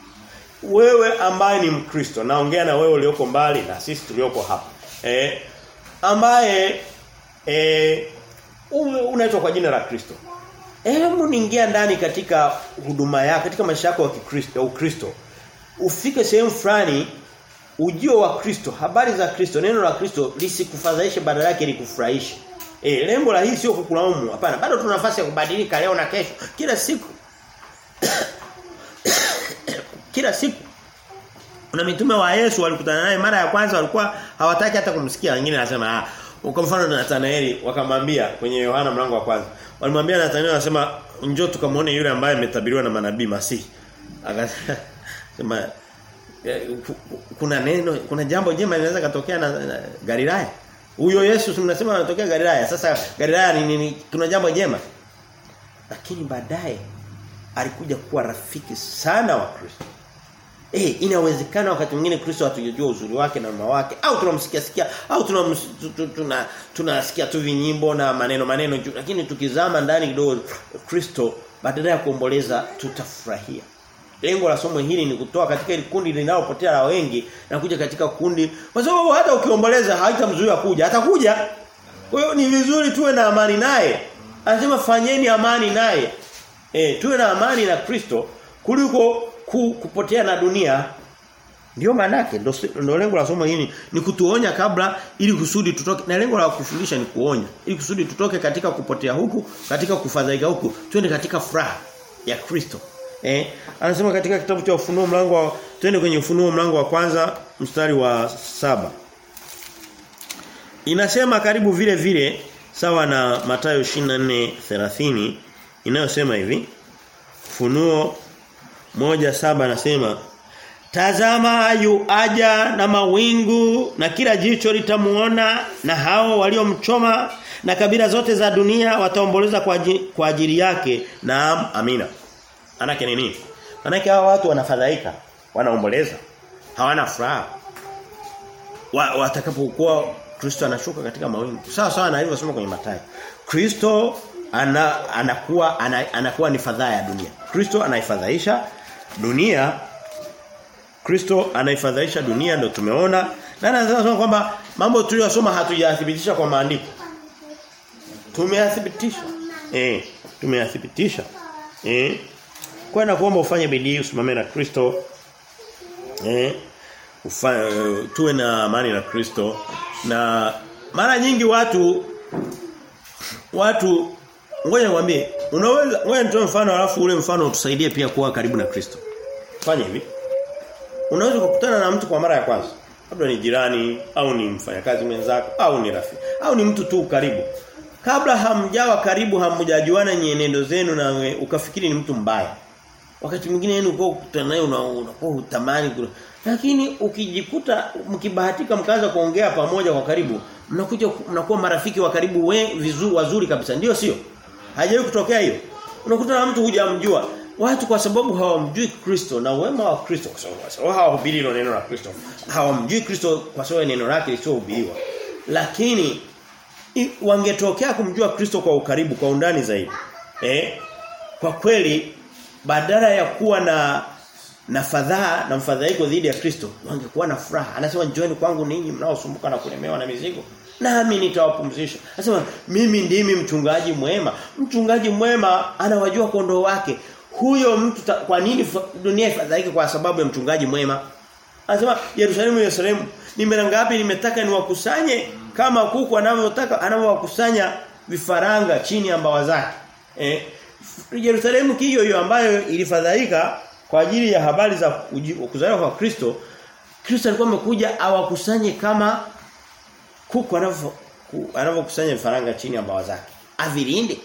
Wewe ambaye ni Mkristo naongea na wewe ulioko mbali na sisi tulioko hapa. Eh, ambaye eh unaitwa kwa jina la Kristo. Hebu niingia ndani katika huduma yako, katika maisha yako ya Kikristo, ya Ukristo. Ufike sehemu fulani ujio wa Kristo, habari za Kristo, neno la Kristo lisikufadhaishe badala yake likufurahishe. Eh, lengo la hii sio kukulaumu, hapana. Bado tuna nafasi ya kubadilika leo na kesho, kila siku. kila siku. Kuna mitume wa Yesu walikutana naye mara ya kwanza walikuwa hawataki hata kumsikia, wengine wanasema ah kwa mfano Nathanaeli wakamwambia kwenye Yohana mlango wa kwanza. Walimwambia Nathanaeli anasema njoo tukamwone yule ambaye ametabiriwa na manabii Masihi. Akasema kuna neno kuna jambo jema linaweza katokea na, na Galilaya. Huyo Yesu tunasema anatokea Galilaya. Sasa Galilaya ni nini? Kuna jambo jema. Lakini baadaye alikuja kuwa rafiki sana wa Kristo. Eh inawezekana wakati mwingine Kristo hatujajua uzuri wake na mama wake au tunamsikia sikia au tuna tuna tunasikia tu vinyimbo na maneno maneno lakini tukizama ndani kidogo Kristo badala ya kuomboleza tutafurahia. Lengo la somo hili ni kutoa katika ile kundi linalopotea la wengi na kuja katika kundi kwa sababu hata ukiomboleza haitamzuia kuja atakuja. Kwa hiyo ni vizuri tuwe na amani naye. Anasema fanyeni amani naye. Eh tuwe na amani na Kristo kuliko ku, kupotea na dunia ndio maana yake ndio lengo la somo hili ni kutuonya kabla ili kusudi tutoke na lengo la kufundisha ni kuonya ili kusudi tutoke katika kupotea huku katika kufadhaika huku twende katika furaha ya Kristo eh anasema katika kitabu cha ufunuo mlango twende kwenye ufunuo mlango wa kwanza mstari wa saba Inasema karibu vile vile sawa na Mathayo 24:30 inayosema hivi. Funuo moja saba anasema Tazama yu aja na mawingu na kila jicho litamuona na hao waliomchoma na kabila zote za dunia wataomboleza kwa ajili, kwa ajili yake. Naam, amina. Manake ni nini? Manake hao watu wanafadhaika, wanaomboleza, hawana furaha. Wa, watakapokuwa Kristo anashuka katika mawingu. Sawa sawa na alivyosema kwenye Mathayo. Kristo ana, anakuwa ana, anakuwa ni fadhaa ya dunia. Kristo anaifadhaisha dunia Kristo anaifadhaisha dunia ndio tumeona na anasema kwamba mambo tuliyosoma hatujathibitisha kwa maandiko. Tumeyathibitisha. Eh, tumeyathibitisha. Eh. Kwa na kuomba ufanye bidii usimame na Kristo. Eh. Ufa, tuwe na amani na Kristo na mara nyingi watu watu ngoja nikwambie unaweza ngoja nitoe mfano alafu ule mfano utusaidie pia kuwa karibu na Kristo. Fanya hivi. Unaweza kukutana na mtu kwa mara ya kwanza. Labda ni jirani au ni mfanyakazi mwenzako au ni rafiki au ni mtu tu karibu. Kabla hamjawa karibu hamjajuana nyenendo zenu na we, ukafikiri ni mtu mbaya. Wakati mwingine yenu uko kukutana naye unakuwa utamani kuna lakini ukijikuta mkibahatika mkaanza kuongea pamoja kwa karibu mnakuja mnakuwa marafiki wa karibu we vizuri wazuri kabisa ndio sio haijawahi kutokea hiyo. Unakuta na mtu hujamjua. Watu kwa sababu hawamjui Kristo na wema wa Kristo kwa sababu hawahubiri neno la Kristo. Hawamjui Kristo kwa sababu neno lake lisiohubiriwa lakini wangetokea kumjua Kristo kwa ukaribu kwa undani zaidi. Eh? Kwa kweli badala ya kuwa na na fadhaa na mfadhaiko dhidi ya Kristo wangekuwa na furaha. Anasema njooni kwangu ninyi mnaosumbuka na kulemewa na mizigo nami nitawapumzisha. Anasema mimi ndimi mchungaji mwema. Mchungaji mwema anawajua kondoo wake. Huyo mtu ta, kwa nini dunia ifadhaike kwa sababu ya mchungaji mwema? Anasema Yerusalemu Yerusalemu ni mara ngapi nimetaka niwakusanye kama kuku anavyotaka anavyowakusanya vifaranga chini ya mbawa zake. Eh Yerusalemu hiyo hiyo ambayo ilifadhaika kwa ajili ya habari za kuzaliwa kwa Kristo. Kristo alikuwa amekuja awakusanye kama kuku anavyo anavyokusanya vifaranga chini ya mbawa zake avilinde.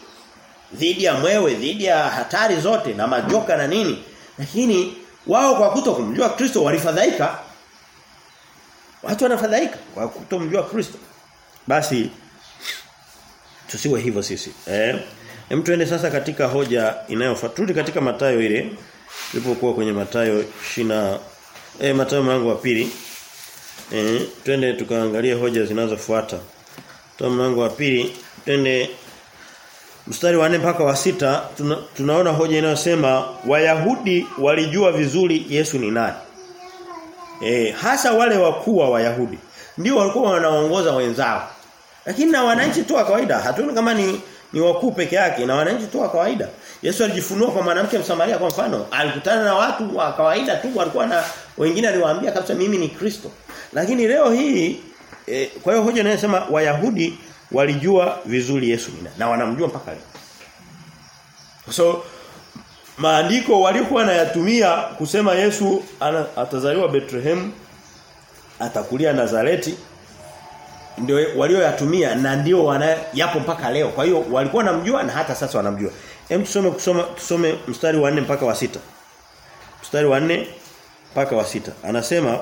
Dhidi ya mwewe dhidi ya hatari zote na majoka na nini. Lakini wao kwa kuto kumjua Kristo walifadhaika. Watu wanafadhaika kwa kutomjua Kristo. Basi tusiwe hivyo sisi eh? Hem tuende sasa katika hoja inayofuata katika matayo ile tulipokuwa kwenye matayo shina eh matayo mlango wa pili eh twende tukaangalie hoja zinazofuata Toa mlango wa pili twende mstari wa 4 mpaka wa sita tuna, tunaona hoja inayosema Wayahudi walijua vizuri Yesu ni nani. E, hasa wale wakuu wa Wayahudi ndio walikuwa wanaongoza wenzao. Lakini na wananchi tu wa kawaida hatuoni kama ni ni wakuu peke yake na wananchi tu wa kawaida. Yesu alijifunua kwa mwanamke Msamaria kwa mfano, alikutana na watu wa kawaida tu walikuwa na wengine aliwaambia kabisa mimi ni Kristo. Lakini leo hii e, kwa hiyo hoja inayosema Wayahudi walijua vizuri Yesu ni na wanamjua mpaka leo. So maandiko walikuwa wanayatumia kusema Yesu ana, atazaliwa Bethlehem atakulia Nazareti ndio walioyatumia na ndio yapo mpaka leo. Kwa hiyo walikuwa wanamjua na hata sasa wanamjua. Hem tusome kusoma tusome mstari wa 4 mpaka wa sita Mstari wa 4 mpaka wa sita Anasema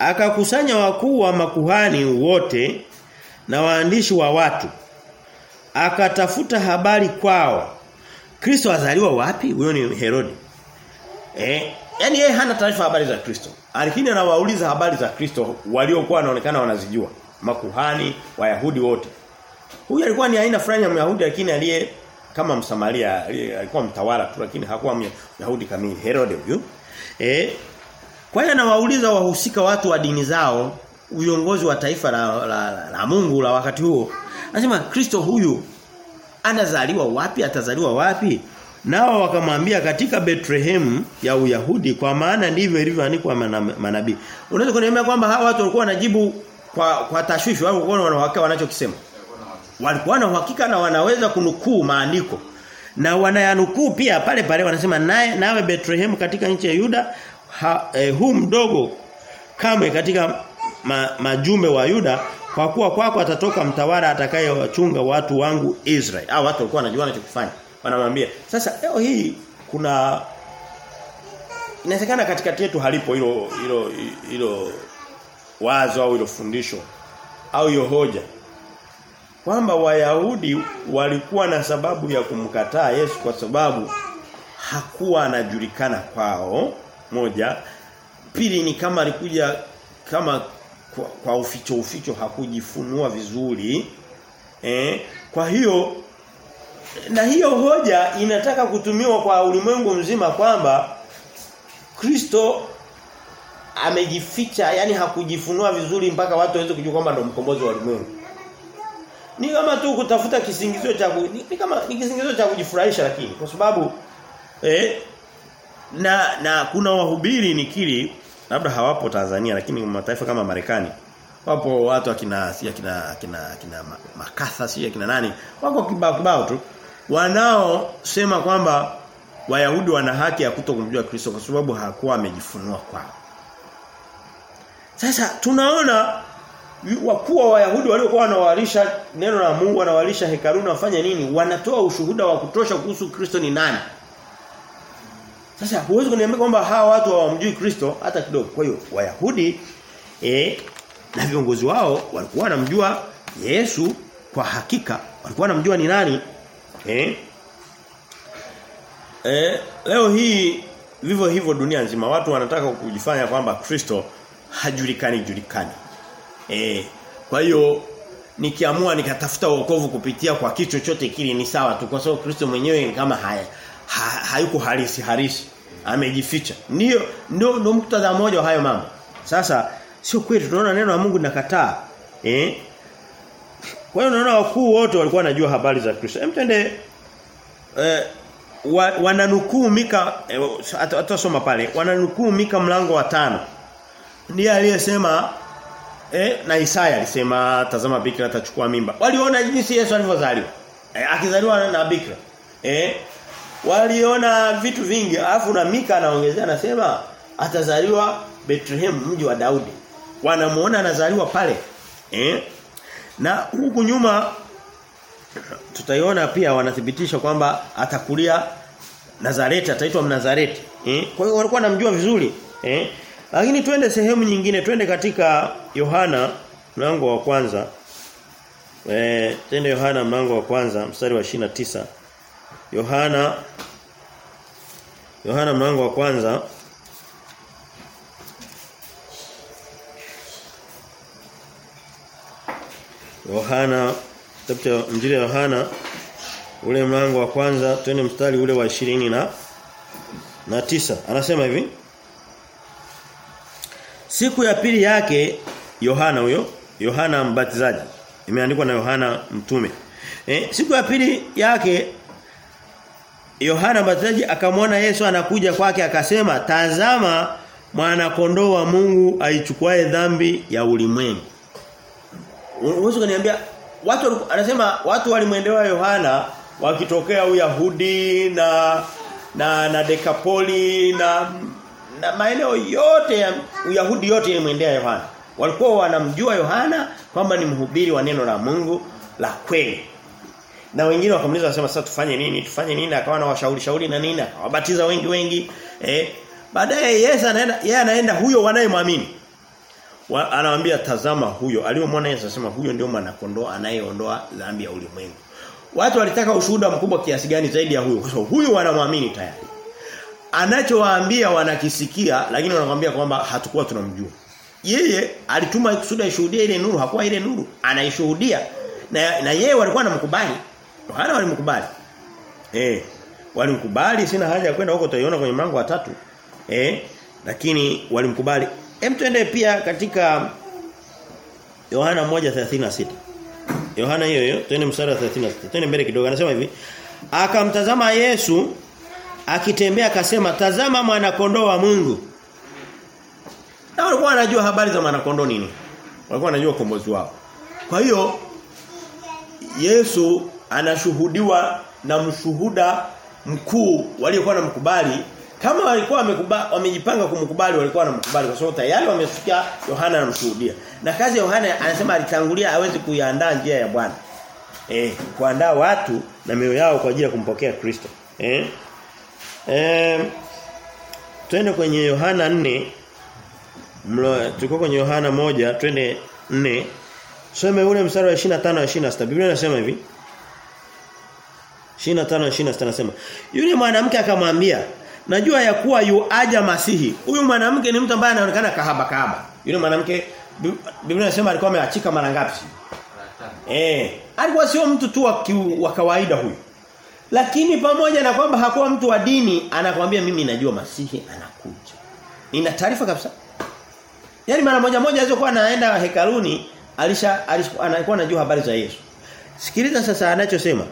akakusanya wakuu wa makuhani wote na waandishi wa watu akatafuta habari kwao. Kristo azaliwa wapi? Huyo ni Herodi eh yani yeye hana taarifa habari za Kristo. Lakini anawauliza habari za Kristo waliokuwa wanaonekana wanazijua. Makuhani wayahudi wote. Huyu alikuwa ni aina fulani ya Myahudi lakini aliye kama Msamaria alikuwa mtawala tu lakini hakuwa Myahudi kamili. Herode huyu. Eh kwa hiyo anawauliza wahusika watu wa dini zao, viongozi wa taifa la, la, la, la Mungu la wakati huo. Anasema Kristo huyu anazaliwa wapi? Atazaliwa wapi? Nao wakamwambia katika Bethlehem ya Uyahudi kwa maana ndivyo ilivyoandikwa manabii. Unaweza kuniambia kwamba hawa watu walikuwa wanajibu kwa kwa tashwishi au walikuwa wanahakika wanachokisema? Walikuwa na uhakika na wanaweza kunukuu maandiko. Na wanayanukuu pia pale pale wanasema naye nawe Bethlehem katika nchi ya Yuda ha, eh, huu mdogo kamwe katika ma, majumbe wa Yuda kwa kuwa kwako atatoka mtawala atakayewachunga watu wangu Israel. Ah watu walikuwa wanajua wanachokifanya. Wanamwambia. Sasa leo hii kuna inawezekana katikati yetu halipo hilo hilo hilo wazo au hilo fundisho au hiyo hoja kwamba Wayahudi walikuwa na sababu ya kumkataa Yesu kwa sababu hakuwa anajulikana kwao moja. Pili ni kama alikuja kama kwa, kwa uficho uficho hakujifunua vizuri eh? Kwa hiyo na hiyo hoja inataka kutumiwa kwa ulimwengu mzima kwamba Kristo amejificha yani hakujifunua vizuri mpaka watu waweze kujua kwamba ndo mkombozi wa ulimwengu. Ni kama tu kutafuta kisingizio cha ni, ni kama ni kisingizio cha kujifurahisha lakini kwa sababu eh na na kuna wahubiri nikiri labda hawapo Tanzania lakini mataifa kama Marekani wapo watu akina si akina akina akina makatha si akina nani wako kibao kibao tu wanaosema kwamba Wayahudi wana haki ya kutokumjua Kristo kwa sababu hakuwa amejifunua kwao. Sasa tunaona wakuu wa Wayahudi waliokuwa wanawalisha neno la Mungu wanawalisha hekaluni wafanya nini? Wanatoa ushuhuda wa kutosha kuhusu Kristo ni nani. Sasa huwezi kuniambia kwamba hawa watu hawamjui Kristo hata kidogo. Kwa hiyo Wayahudi eh na viongozi wao walikuwa wanamjua Yesu kwa hakika, walikuwa wanamjua ni nani. Eh? Eh, leo hii vivyo hivyo dunia nzima watu wanataka kujifanya kwamba Kristo hajulikani julikani. Eh, kwa hiyo nikiamua nikatafuta wokovu kupitia kwa kitu chochote kile ni sawa tu kwa sababu Kristo mwenyewe ni kama haya ha, hayuko halisi halisi amejificha. Ndio ndio ndio muktadha mmoja wa hayo mambo. Sasa sio kweli tunaona neno la Mungu linakataa. Eh? Kwa hiyo unaona wakuu wote walikuwa wanajua habari za Kristo. Hem tende eh, wa, wananukuu Mika eh, atasoma pale wananukuu Mika mlango wa tano ndiye aliyesema eh, na Isaya alisema tazama bikira atachukua mimba waliona jinsi Yesu alivyozaliwa eh, akizaliwa na bikira eh, waliona vitu vingi alafu na Mika anaongezea anasema atazaliwa Bethlehem mji wa Daudi wanamuona anazaliwa pale eh na huku nyuma tutaiona pia wanathibitisha kwamba atakulia Nazareti ataitwa Mnazareti. Eh? Kwa hiyo walikuwa wanamjua vizuri. Eh? Lakini twende sehemu nyingine, twende katika Yohana mlango wa kwanza. Eh, twende Yohana mlango wa kwanza mstari wa tisa Yohana Yohana mlango wa kwanza. Yohana kitabu Injili ya Yohana ule mlango wa kwanza twende mstari ule wa ishirini na na tisa. Anasema hivi Siku ya pili yake Yohana huyo Yohana mbatizaji. Imeandikwa na Yohana mtume. Eh, siku ya pili yake Yohana mbatizaji akamwona Yesu anakuja kwake akasema tazama mwana kondoo wa Mungu aichukuae dhambi ya ulimwengu Unaweza kuniambia watu anasema watu walimwendea Yohana wakitokea Uyahudi na na na Dekapoli na na maeneo yote ya Uyahudi yote ilimwendea Yohana. Walikuwa wanamjua Yohana kwamba ni mhubiri wa neno la Mungu la kweli. Na wengine wakamuliza wasema sasa tufanye nini? Tufanye nini? Akawa na washauri shauri na nini? Akawabatiza wengi wengi. Eh baadaye Yesu anaenda yeye anaenda huyo wanayemwamini. Wa, anawaambia tazama huyo aliyomwona Yesu anasema huyo ndio mwana kondoo anayeondoa dhambi ya ulimwengu. Watu walitaka ushuhuda mkubwa kiasi gani zaidi ya huyo kwa sababu huyo wanamwamini tayari. Anachowaambia wanakisikia lakini wanakwambia kwamba hatakuwa tunamjua. Yeye alituma kusudi ishuhudie ile nuru hakuwa ile nuru anaishuhudia na na yeye walikuwa wanamkubali. Yohana walimkubali. Eh walimkubali sina haja ya kwenda huko tutaiona kwenye mlango wa tatu. Eh lakini walimkubali Hem tuende pia katika Yohana 1:36. Yohana hiyo hiyo, twende mstari wa 36. Twende mbele kidogo anasema hivi. Akamtazama Yesu akitembea akasema, "Tazama mwana kondoo wa Mungu." Na walikuwa wanajua habari za mwana kondoo nini? Walikuwa wanajua ukombozi wao. Kwa hiyo Yesu anashuhudiwa na mshuhuda mkuu waliokuwa namkubali Kama walikuwa wamejipanga kumkubali walikuwa wanamkubali kwa sababu tayari wamesikia Yohana anamshuhudia. Na kazi ya Yohana anasema alitangulia aweze kuiandaa njia ya Bwana. Eh, kuandaa watu na mioyo yao kwa ajili ya kumpokea Kristo. Eh? Eh twende kwenye Yohana 4 Mlo tuko kwenye Yohana moja twende 4 Some ule mstari wa 25 na 26. Biblia inasema hivi. 25 na 26 nasema yule mwanamke akamwambia najua ya kuwa yuaja masihi. Huyu mwanamke ni mtu ambaye anaonekana kahaba kahaba. Yule mwanamke Biblia inasema alikuwa ameachika mara ngapi? Eh, alikuwa sio mtu tu wa, wa kawaida huyu. Lakini pamoja na kwamba hakuwa mtu wa dini, anakwambia mimi najua Masihi anakuja. Nina taarifa kabisa. Yaani mara moja moja alizokuwa anaenda hekaluni, alisha alikuwa anajua habari za Yesu. Sikiliza sasa anachosema.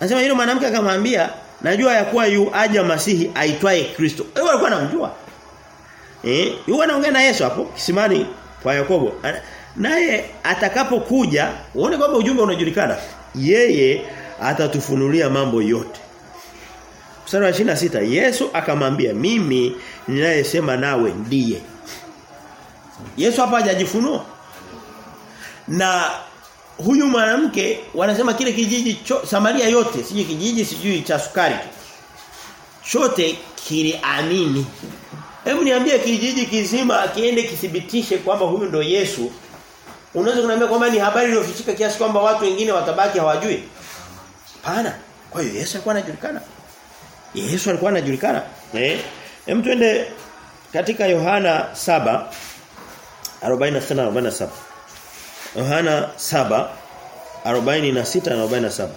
Anasema yule mwanamke akamwambia, najua ya kuwa yu aja Masihi aitwaye Kristo. Wewe alikuwa anamjua. Eh, yule anaongea na Yesu hapo kisimani kwa Yakobo. Naye atakapokuja, uone kwamba ujumbe unajulikana. Yeye atatufunulia mambo yote. Mstari wa 26 Yesu akamwambia mimi ninayesema nawe ndiye. Yesu hapa hajajifunua. Na huyu mwanamke wanasema kile kijiji cho, Samaria yote sijui kijiji sijui cha sukari tu. Chote kiliamini. Hebu niambie kijiji kizima kiende kithibitishe kwamba huyu ndo Yesu. Unaweza kuniambia kwamba ni habari iliyofichika kiasi kwamba watu wengine watabaki hawajui? pana Kwa hiyo Yesu alikuwa anajulikana. Yesu alikuwa anajulikana. Eh? Twende katika Yohana 7 46 47. Yohana 7 46 na 47.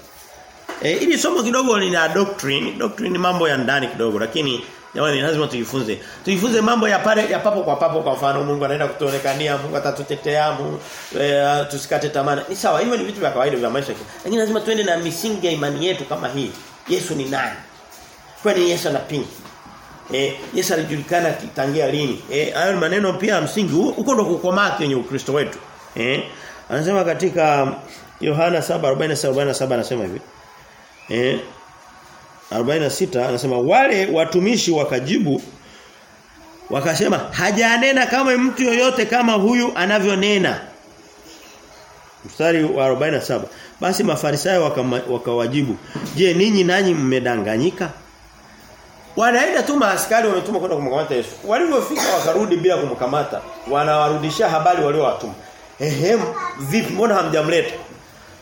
Eh ili somo kidogo lina doctrine, doctrine ni mambo ya ndani kidogo lakini jamani lazima tujifunze. Tujifunze mambo ya pale ya papo kwa papo kwa mfano Mungu anaenda kutuonekania, Mungu atatutetea, Mungu e, tusikate tamaa. Ni sawa, hivyo ni vitu vya kawaida vya maisha. Lakini lazima tuende na misingi ya imani yetu kama hii. Yesu ni nani? Kwani Yesu anapinga? Eh, Yesu alijulikana kitangia lini? Eh, hayo maneno pia msingi huko ndo kukomaa kwenye Ukristo wetu. Eh, anasema katika Yohana 7:47 anasema hivi. Eh 46 anasema wale watumishi wakajibu wakasema hajanena kama mtu yoyote kama huyu anavyonena. Mstari wa 47. Basi mafarisayo wakawajibu, waka "Je, ninyi nanyi mmedanganyika?" Wanaenda tu maaskari wametuma kwenda kumkamata Yesu. Walipofika wakarudi bila kumkamata, wanawarudishia habari waliowatuma. Ehem, vipi mbona hamjamleta?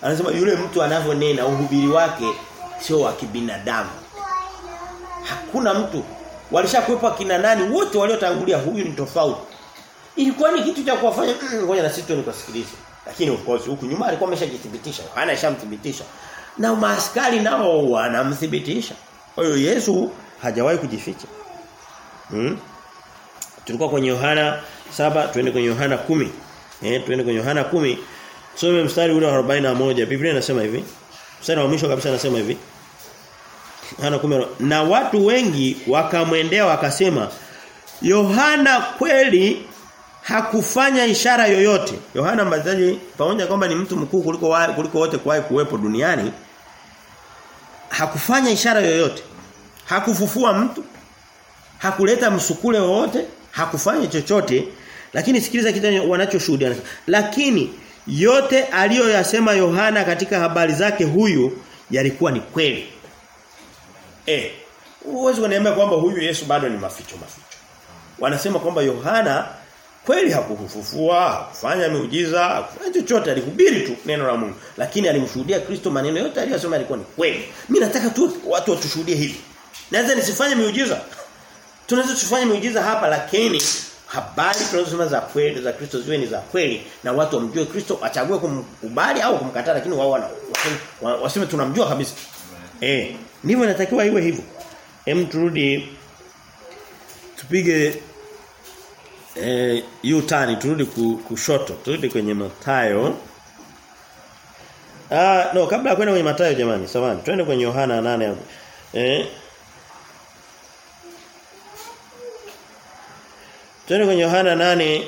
Anasema yule mtu anavyonena uhubiri wake sio wa kibinadamu. Hakuna mtu walishakuepa kina nani wote waliotangulia huyu ni tofauti. Ilikuwa ni kitu cha kuwafanya ngoja na sisi tunikusikilize Lakini of course huku nyuma alikuwa ameshajithibitisha. Hana ishamthibitisha. Na maaskari nao wanamthibitisha. Kwa hiyo Yesu hajawahi kujificha. Hmm? Tulikuwa kwenye Yohana saba tuende kwenye Yohana kumi Eh tuende kwenye Yohana kumi Some mstari ule wa 41. Biblia inasema hivi. Mstari wa mwisho kabisa anasema hivi. Yohana 10 na watu wengi wakamwendea wakasema Yohana kweli hakufanya ishara yoyote. Yohana Mbatizaji pamoja kwamba ni mtu mkuu kuliko wa, kuliko wote kuwahi kuwepo duniani hakufanya ishara yoyote. Hakufufua mtu. Hakuleta msukule wowote, hakufanya chochote. Lakini sikiliza kitu wanachoshuhudia. Lakini yote aliyoyasema Yohana katika habari zake huyu yalikuwa ni kweli. Eh, uwezo kuniambia kwamba huyu Yesu bado ni maficho maficho. Wanasema kwamba Yohana kweli hakufufua, hakufanya miujiza, hakufanya chochote, alihubiri tu neno la Mungu. Lakini alimshuhudia Kristo maneno yote aliyosema yalikuwa ni kweli. Mimi nataka tu watu watushuhudie hivi. Naweza nisifanye miujiza. Tunaweza tufanye miujiza hapa lakini habari tunazosema za kweli za Kristo ziwe ni za kweli na watu wamjue Kristo achague kumkubali au kumkataa lakini wao wana waseme tunamjua kabisa. Eh, ndivyo inatakiwa iwe hivyo. Hem turudi tupige eh U-turn turudi kushoto, turudi kwenye Mathayo. Ah, no, kabla ya kwenda kwenye Mathayo jamani, samahani. Twende kwenye Yohana 8 Eh Twende kwenye Yohana 8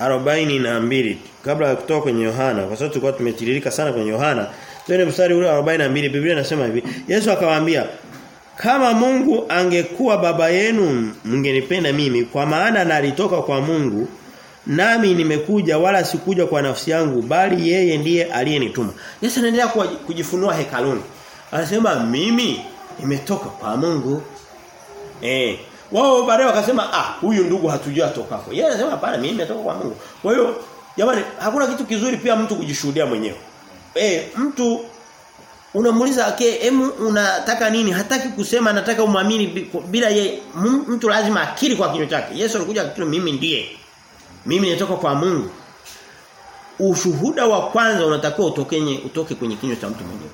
42 kabla ya kutoka kwenye Yohana kwa sababu tulikuwa tumetiririka sana kwenye Yohana twende mstari ule wa 42 Biblia inasema hivi Yesu akawaambia kama Mungu angekuwa baba yenu mngenipenda mimi kwa maana nalitoka kwa Mungu nami nimekuja wala sikuja kwa nafsi yangu bali yeye ndiye aliyenituma. Yesu anaendelea kujifunua hekaluni. Anasema mimi nimetoka kwa Mungu. Eh, wao baadaye wakasema ah huyu ndugu hatujua tokako. Yeye anasema hapana mimi nimetoka kwa Mungu. Kwa hiyo jamani hakuna kitu kizuri pia mtu kujishuhudia mwenyewe. Eh, mtu unamuuliza ake emu unataka nini? Hataki kusema anataka umwamini bila ye mtu lazima akiri kwa kinywa chake. Yesu alikuja akiri mimi ndiye. Mimi nitoka kwa Mungu. Ushuhuda wa kwanza unatakiwa utokenye utoke kwenye kinywa cha mtu mwenyewe.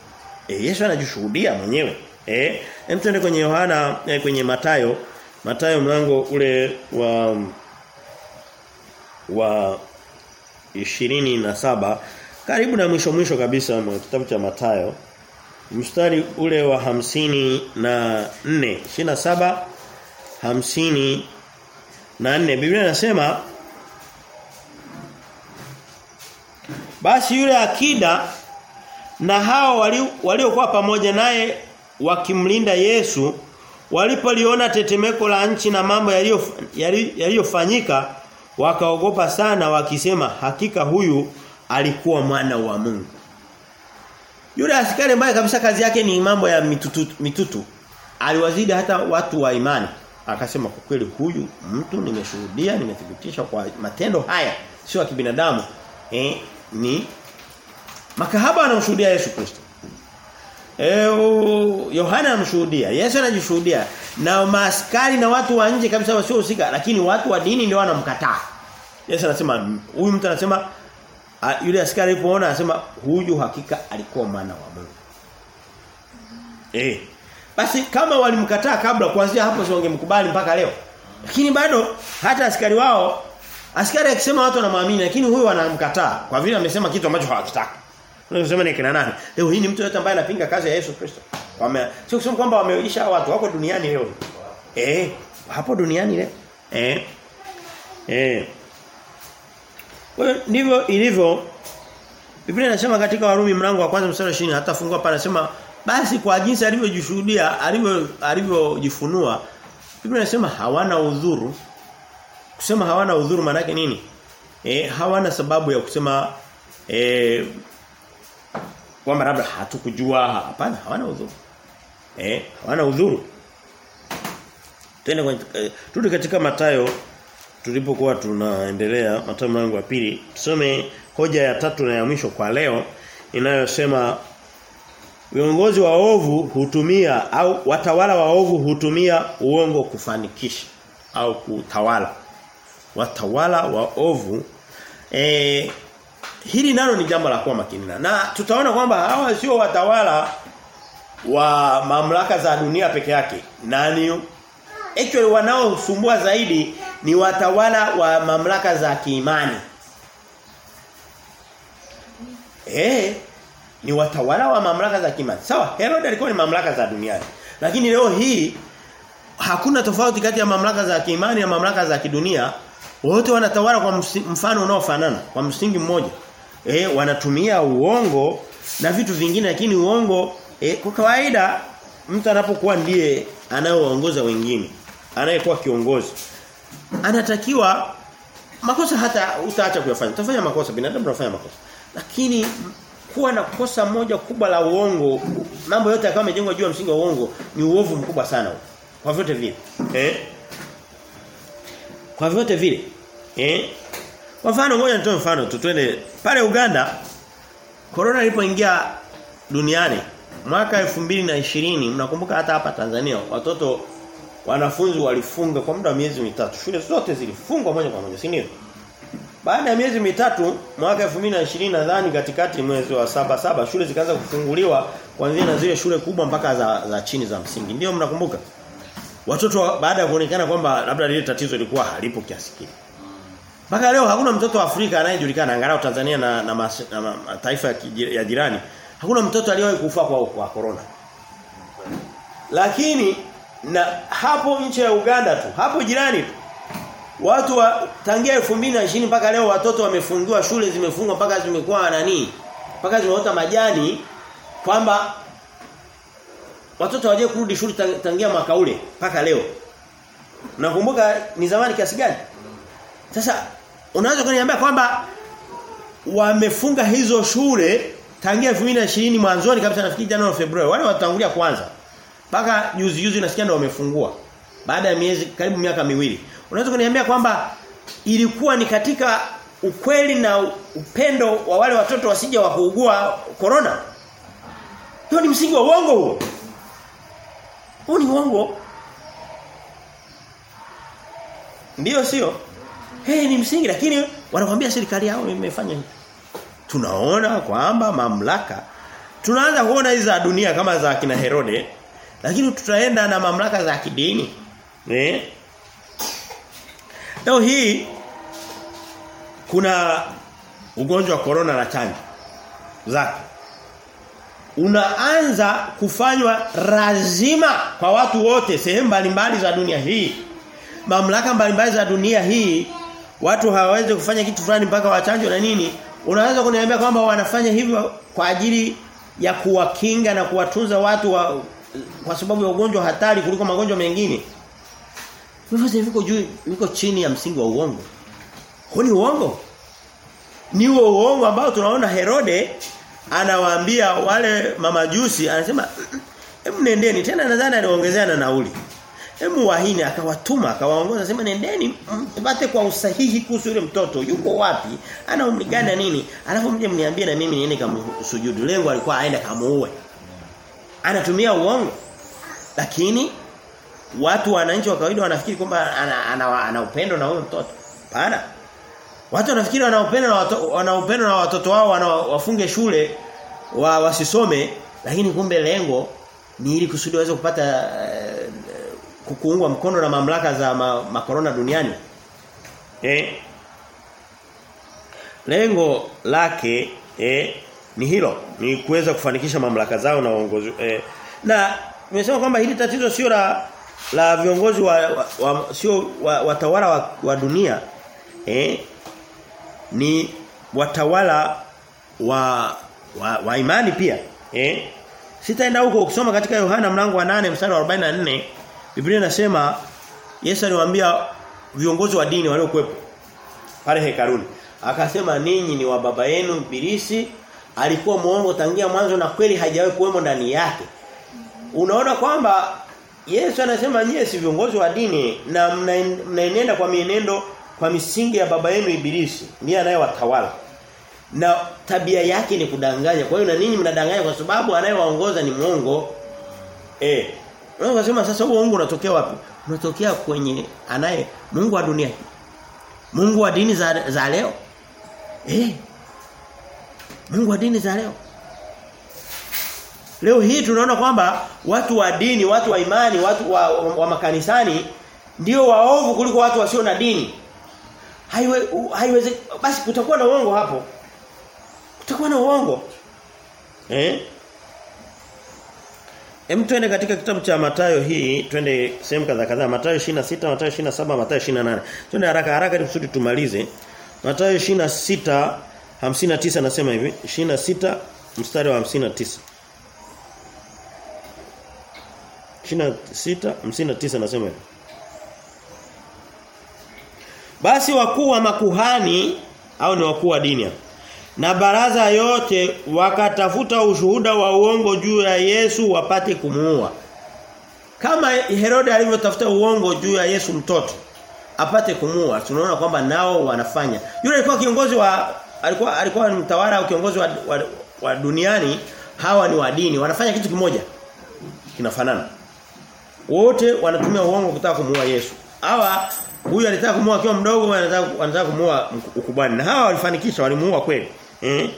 E, Yesu anajishuhudia mwenyewe. Eh hem kwenye Yohana eh, kwenye Matayo Matayo mlango ule wa wa 27 karibu na mwisho mwisho kabisa mwa kitabu cha Matayo mstari ule wa hamsini na nne. Shina saba hamsini na nne. Biblia inasema basi yule akida na hao waliokuwa wali pamoja naye wakimlinda Yesu walipoliona tetemeko la nchi na mambo yaliyofanyika yali, wakaogopa sana wakisema hakika huyu alikuwa mwana wa Mungu yule askari mbaya kabisa kazi yake ni mambo ya mitutu, mitutu aliwazidi hata watu wa imani. Akasema kwa kweli huyu mtu nimeshuhudia, nimethibitisha kwa matendo haya sio ya kibinadamu. Eh, ni makahaba anamshuhudia Yesu Kristo. Eh Yohana anamshuhudia, Yesu anajishuhudia na maaskari na watu wa nje kabisa wasiohusika lakini watu wa dini ndio wanamkataa. Yesu anasema huyu mtu anasema yule askari alipoona anasema huyu hakika alikuwa mwana wa Mungu. Eh. Basi kama walimkataa kabla kuanzia hapo si wangemkubali mpaka leo. Lakini bado hata askari wao askari akisema watu wanamwamini lakini huyu wanamkataa kwa vile amesema kitu ambacho hawakitaka. Unasema ni kina nani? Leo hii ni mtu yote ambaye anapinga kazi ya Yesu Kristo. Wame sio kusema kwamba wameisha watu wako duniani leo. Eh, hapo duniani leo. Eh. Eh. Kwa ndivyo ilivyo Biblia inasema katika Warumi mlango wa kwanza mstari wa 20 hata fungua pale anasema basi kwa jinsi alivyojishuhudia alivyo alivyojifunua Biblia inasema hawana udhuru kusema hawana udhuru maana nini eh hawana sababu ya kusema eh kwamba labda hatukujua. Hapana hawana udhuru eh hawana udhuru tena eh, katika Matayo tulipokuwa tunaendelea Matayo mlango wa pili tusome hoja ya tatu na ya mwisho kwa leo inayosema viongozi waovu hutumia au watawala waovu hutumia uongo kufanikisha au kutawala. Watawala waovu e, hili nalo ni jambo la kuwa makini na tutaona kwamba hawa sio watawala wa mamlaka za dunia peke yake nani actually wanaosumbua zaidi ni watawala wa mamlaka za kiimani. Eh, ni watawala wa mamlaka za kiimani. Sawa, Herod alikuwa ni mamlaka za duniani. Lakini leo hii hakuna tofauti kati ya mamlaka za kiimani na mamlaka za kidunia. Wote wanatawala kwa mfano unaofanana, kwa msingi mmoja. Eh, wanatumia uongo na vitu vingine lakini uongo eh, kwa kawaida mtu anapokuwa ndiye anayeongoza wengine, anayekuwa kiongozi anatakiwa makosa hata utaacha kuyafanya. Utafanya makosa binadamu anafanya makosa. Lakini kuwa na kosa moja kubwa la uongo, mambo yote yakawa yamejengwa juu ya msingi wa uongo ni uovu mkubwa sana. Kwa vyote vile. Eh? Kwa vyote vile. Eh? Kwa mfano moja nitoe mfano tu twende pale Uganda corona ilipoingia duniani mwaka 2020 mnakumbuka hata hapa Tanzania watoto wanafunzi walifunga kwa muda wa miezi mitatu. Shule zote zilifungwa moja kwa moja, si ndio? Baada ya miezi mitatu mwaka 2020 nadhani katikati mwezi wa saba saba shule zikaanza kufunguliwa kuanzia na zile shule kubwa mpaka za, za chini za msingi. Ndio mnakumbuka? Watoto baada ya kuonekana kwamba labda lile tatizo lilikuwa halipo kiasi kile. Mpaka leo hakuna mtoto wa Afrika anayejulikana angalau Tanzania na, na, mas, na, na taifa ya, ya jirani. Hakuna mtoto aliyewahi kufa kwa kwa corona. Lakini na hapo nchi ya Uganda tu, hapo jirani tu. Watu wa tangia 2020 mpaka leo watoto wamefungiwa shule zimefungwa mpaka zimekuwa nani? Mpaka zimeota majani kwamba watoto waje kurudi shule tangia mwaka ule mpaka leo. Nakumbuka ni zamani kiasi gani? Sasa unaweza kuniambia kwamba wamefunga hizo shule tangia 2020 mwanzoni kabisa nafikiri Januari Februari. Wale watangulia kwanza. Mpaka juzi juzi nasikia ndio wamefungua. Baada ya miezi karibu miaka miwili. Unaweza kuniambia kwamba ilikuwa ni katika ukweli na upendo wa wale watoto wasije wakuugua corona? Hiyo ni msingi wa uongo huo. Huo ni uongo. ndio sio? Hey, ni msingi lakini wanakuambia serikali yao imefanya hivi. Tunaona kwamba mamlaka tunaanza kuona hizi za dunia kama za kina Herode lakini tutaenda na mamlaka za kidini. Eh? Leo hii kuna ugonjwa wa corona na chanjo zake. Unaanza kufanywa lazima kwa watu wote sehemu mbalimbali za dunia hii. Mamlaka mbalimbali za dunia hii watu hawawezi kufanya kitu fulani mpaka wachanjwe na nini? Unaweza kuniambia kwamba wanafanya hivyo kwa ajili ya kuwakinga na kuwatunza watu wa, kwa sababu ya ugonjwa hatari kuliko magonjwa mengine. hivyo viko juu viko chini ya msingi wa uongo. huni uongo. Ni uongo ambao tunaona Herode anawaambia wale mamajusi anasema hebu nendeni tena nadhani aliongezea na nauli. Hebu wahini akawatuma akawaongoza sema nendeni mpate kwa usahihi kuhusu yule mtoto. Yuko wapi? Ana umri gani nini? Alafu mje mniambie na mimi niende kamsujudu. Lengo alikuwa aende kamuue. Anatumia uongo. Lakini watu wananchi wa kawaida wanafikiri kwamba ana, ana, ana upendo na huyo mtoto. Pana watu wanafikiri wana upendo na wana upendo na watoto wao wana, wafunge shule wa, wasisome. Lakini kumbe lengo ni ili kusudi waweze kupata uh, kuungwa mkono na mamlaka za makorona ma duniani. Eh? Lengo lake eh, ni hilo, ni kuweza kufanikisha mamlaka zao na uongozi eh, na nimesema kwamba hili tatizo sio la la viongozi wa, wa, wa sio wa, watawala wa, wa dunia eh ni watawala wa wa, wa imani pia eh sitaenda huko ukisoma katika Yohana mlango wa 8 mstari wa 44 Biblia inasema Yesu aliwaambia viongozi wa dini waliokuwepo pale hekaruni. Akasema ninyi ni wa baba yenu Ibilisi, alikuwa muongo tangia mwanzo na kweli haijawahi kuwemo ndani yake. Unaona kwamba Yesu anasema nyie si viongozi wa dini na mnaenenda kwa mienendo kwa misingi ya baba yenu Ibilisi, ndiye anayewatawala. Na tabia yake ni kudanganya. Kwa hiyo na ninyi mnadanganya kwa sababu anayewaongoza ni mwongo. Eh, Unaweza kusema sasa huo Mungu unatokea wapi? Unatokea kwenye anaye Mungu wa dunia. Mungu wa dini za, za leo. Eh. Mungu wa dini za leo. Leo hii tunaona kwamba watu wa dini, watu wa imani, watu wa, wa, wa makanisani ndio waovu kuliko watu wasio na dini. Haiwe haiwezi basi kutakuwa na uongo hapo. Kutakuwa na uongo. Eh? Hem twende katika kitabu cha Matayo hii, twende sehemu kadha kadha. Matayo 26, Matayo 27, Matayo 28. Twende haraka haraka ili kusudi tumalize. Matayo 26 59 nasema hivi, 26 mstari wa 59. 26 59 nasema hivi. Basi wakuu wa makuhani au ni wakuu wa dini na baraza yote wakatafuta ushuhuda wa uongo juu ya Yesu wapate kumuua. Kama Herode alivyotafuta uongo juu ya Yesu mtoto apate kumuua, tunaona kwamba nao wanafanya. Yule alikuwa kiongozi wa alikuwa alikuwa ni mtawala au kiongozi wa, wa, wa duniani, hawa ni wa dini, wanafanya kitu kimoja. Kinafanana. Wote wanatumia uongo kutaka kumuua Yesu. Hawa huyu alitaka kumuua akiwa mdogo, wanataka wanataka kumuua ukubwani. Na hawa walifanikisha, walimuua kweli. Eh?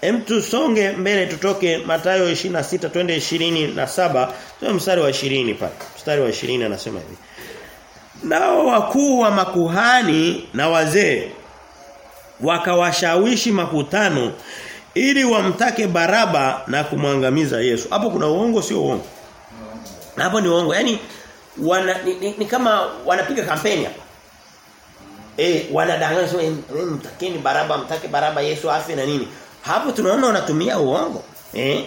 Hem tusonge mbele tutoke Mathayo 26 twende 27 tuwe mstari wa 20 pale. Mstari wa 20 anasema hivi. Nao wakuu wa makuhani na wazee wakawashawishi makutano ili wamtake Baraba na kumwangamiza Yesu. Hapo kuna uongo sio uongo? Hapo ni uongo. Yaani wana ni, ni, ni kama wanapiga kampeni hapa. Eh wanadanganywa wewe mtakeni Baraba mtake Baraba Yesu afe na nini. Hapo tunaona wanatumia uongo. Eh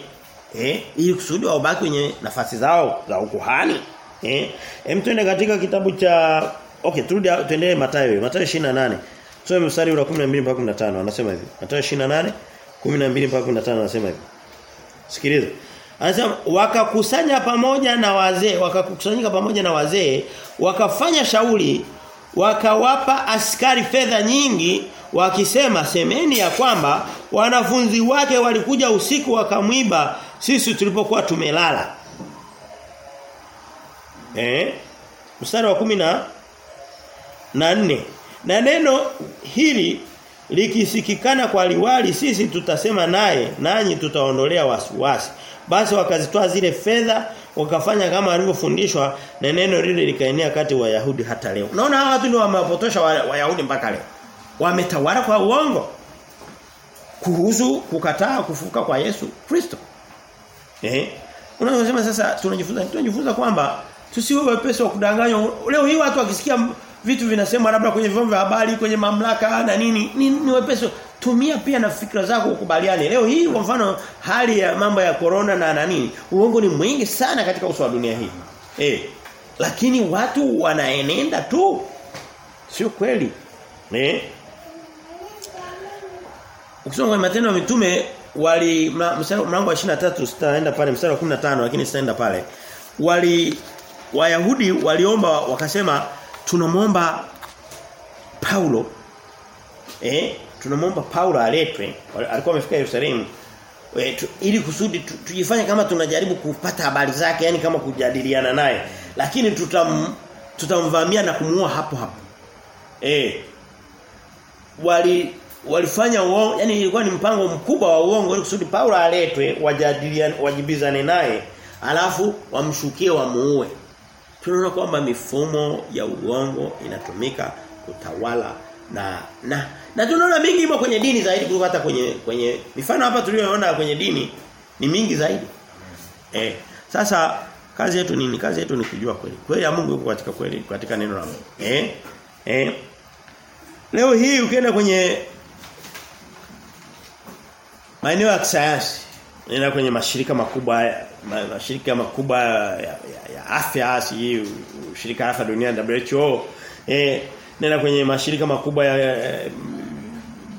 Eh, ili kusudi wabaki kwenye nafasi zao za ukuhani. Eh, hem twende katika kitabu cha Okay, turudi tuendelee Mathayo. Mathayo 28. Tusome mstari wa 12 mpaka 15 anasema hivi. Mathayo 28 12 mpaka 15 anasema hivi. Sikiliza. Anasema wakakusanya pamoja na wazee, wakakusanyika pamoja na wazee, wakafanya shauri, wakawapa askari fedha nyingi wakisema semeni ya kwamba wanafunzi wake walikuja usiku wakamwiba sisi tulipokuwa tumelala. Eh? Mstari wa kumi na na nne na neno hili likisikikana kwa liwali sisi tutasema naye nanyi tutaondolea wasiwasi basi wakazitoa zile fedha wakafanya kama alivyofundishwa na neno lile likaenea kati wa Wayahudi hata leo. Unaona hawa watu ndio wamewapotosha Wayahudi mpaka leo. Wametawala kwa uongo. Kuhusu kukataa kufuka kwa Yesu Kristo. Eh unasema sasa tunajifunza tunajifunza kwamba tusiwe wepesi wa kudanganywa. Leo hii watu wakisikia vitu vinasema labda kwenye vyombo vya habari kwenye mamlaka na nini ni, ni wepesi tumia pia na fikra zako ukubaliane. Leo hii kwa mfano hali ya mambo ya corona na nani uongo ni mwingi sana katika uso wa dunia hii. Eh lakini watu wanaenenda tu. Sio kweli. Eh ukisoma kwa matendo ya mitume wali mlango wa 23 sitaenda pale mstari wa 15 lakini sitaenda pale. Wali Wayahudi waliomba wakasema tunamwomba Paulo. Eh tunamwomba Paulo aletwe. Alikuwa amefika Yerusalemu. E, tu, ili kusudi tu, tujifanye kama tunajaribu kupata habari zake yani kama kujadiliana naye. Lakini tutam tutamvamia na kumuua hapo hapo. Eh. Wali walifanya uongo yani ilikuwa ni mpango mkubwa wa uongo ili kusudi Paulo aletwe wajadiliane wajibizane naye alafu wamshukie wamuue. Tunaona kwamba mifumo ya uongo inatumika kutawala na na na tunaona mingi ipo kwenye dini zaidi kuliko hata kwenye kwenye mifano hapa tuliyoona kwenye dini ni mingi zaidi. Eh sasa kazi yetu nini? Kazi yetu ni kujua kweli. Kweli ya Mungu yuko katika kweli katika neno la Mungu. Eh? Eh? Leo hii ukienda kwenye maeneo ya kisayansi nenda kwenye mashirika makubwa mashirika makubwa ya, ya, ya afya si shirika la afya duniani WHO eh nenda kwenye mashirika makubwa ya, ya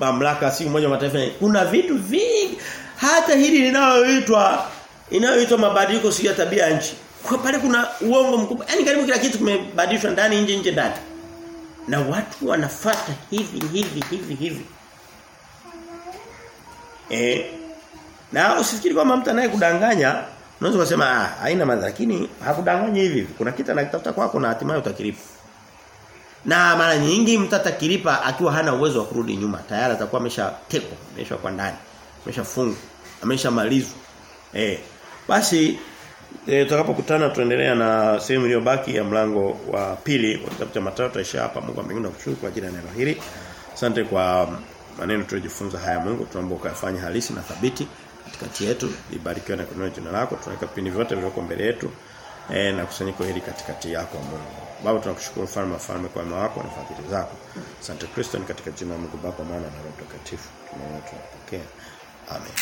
mamlaka si moja mataifa. Kuna vitu vingi. Hata hili linaloitwa inayoitwa mabadiliko si ya tabia nchi. Kwa pale kuna uongo mkubwa. Yani karibu kila kitu kimebadilishwa ndani nje nje ndani. Na watu wanafata hivi hivi hivi hivi. Eh. Na usifikiri kwamba mtu anayekudanganya unaweza kusema ah haina madhara lakini hakudanganya hivi kuna kitu anakitafuta kwako na hatimaye utakilipa na mara nyingi mtata atakilipa akiwa hana uwezo wa kurudi nyuma tayari atakuwa ameshatekwa amesha kwa ndani ameshafungwa ameshamalizwa eh basi e, tutakapokutana tuendelea na sehemu iliyobaki ya mlango wa pili wa kitabu cha Mathayo tutaisha hapa. Mungu mbinguni kushukuru kwa ajili ya neno hili. Asante kwa maneno tuliyojifunza haya Mungu tunaomba ukayafanye halisi na thabiti katikati yetu. Libarikiwe na kunoa jina lako. Tunaweka vipindi vyote vilivyoko mbele yetu e, na kusanyiko hili katikati yako Mungu Baba tunakushukuru farma farma kwa wema wako na fadhili zako. Asante Kristo ni katika jina la Mungu Baba mwana na Roho Mtakatifu tunaomba tunapokea amen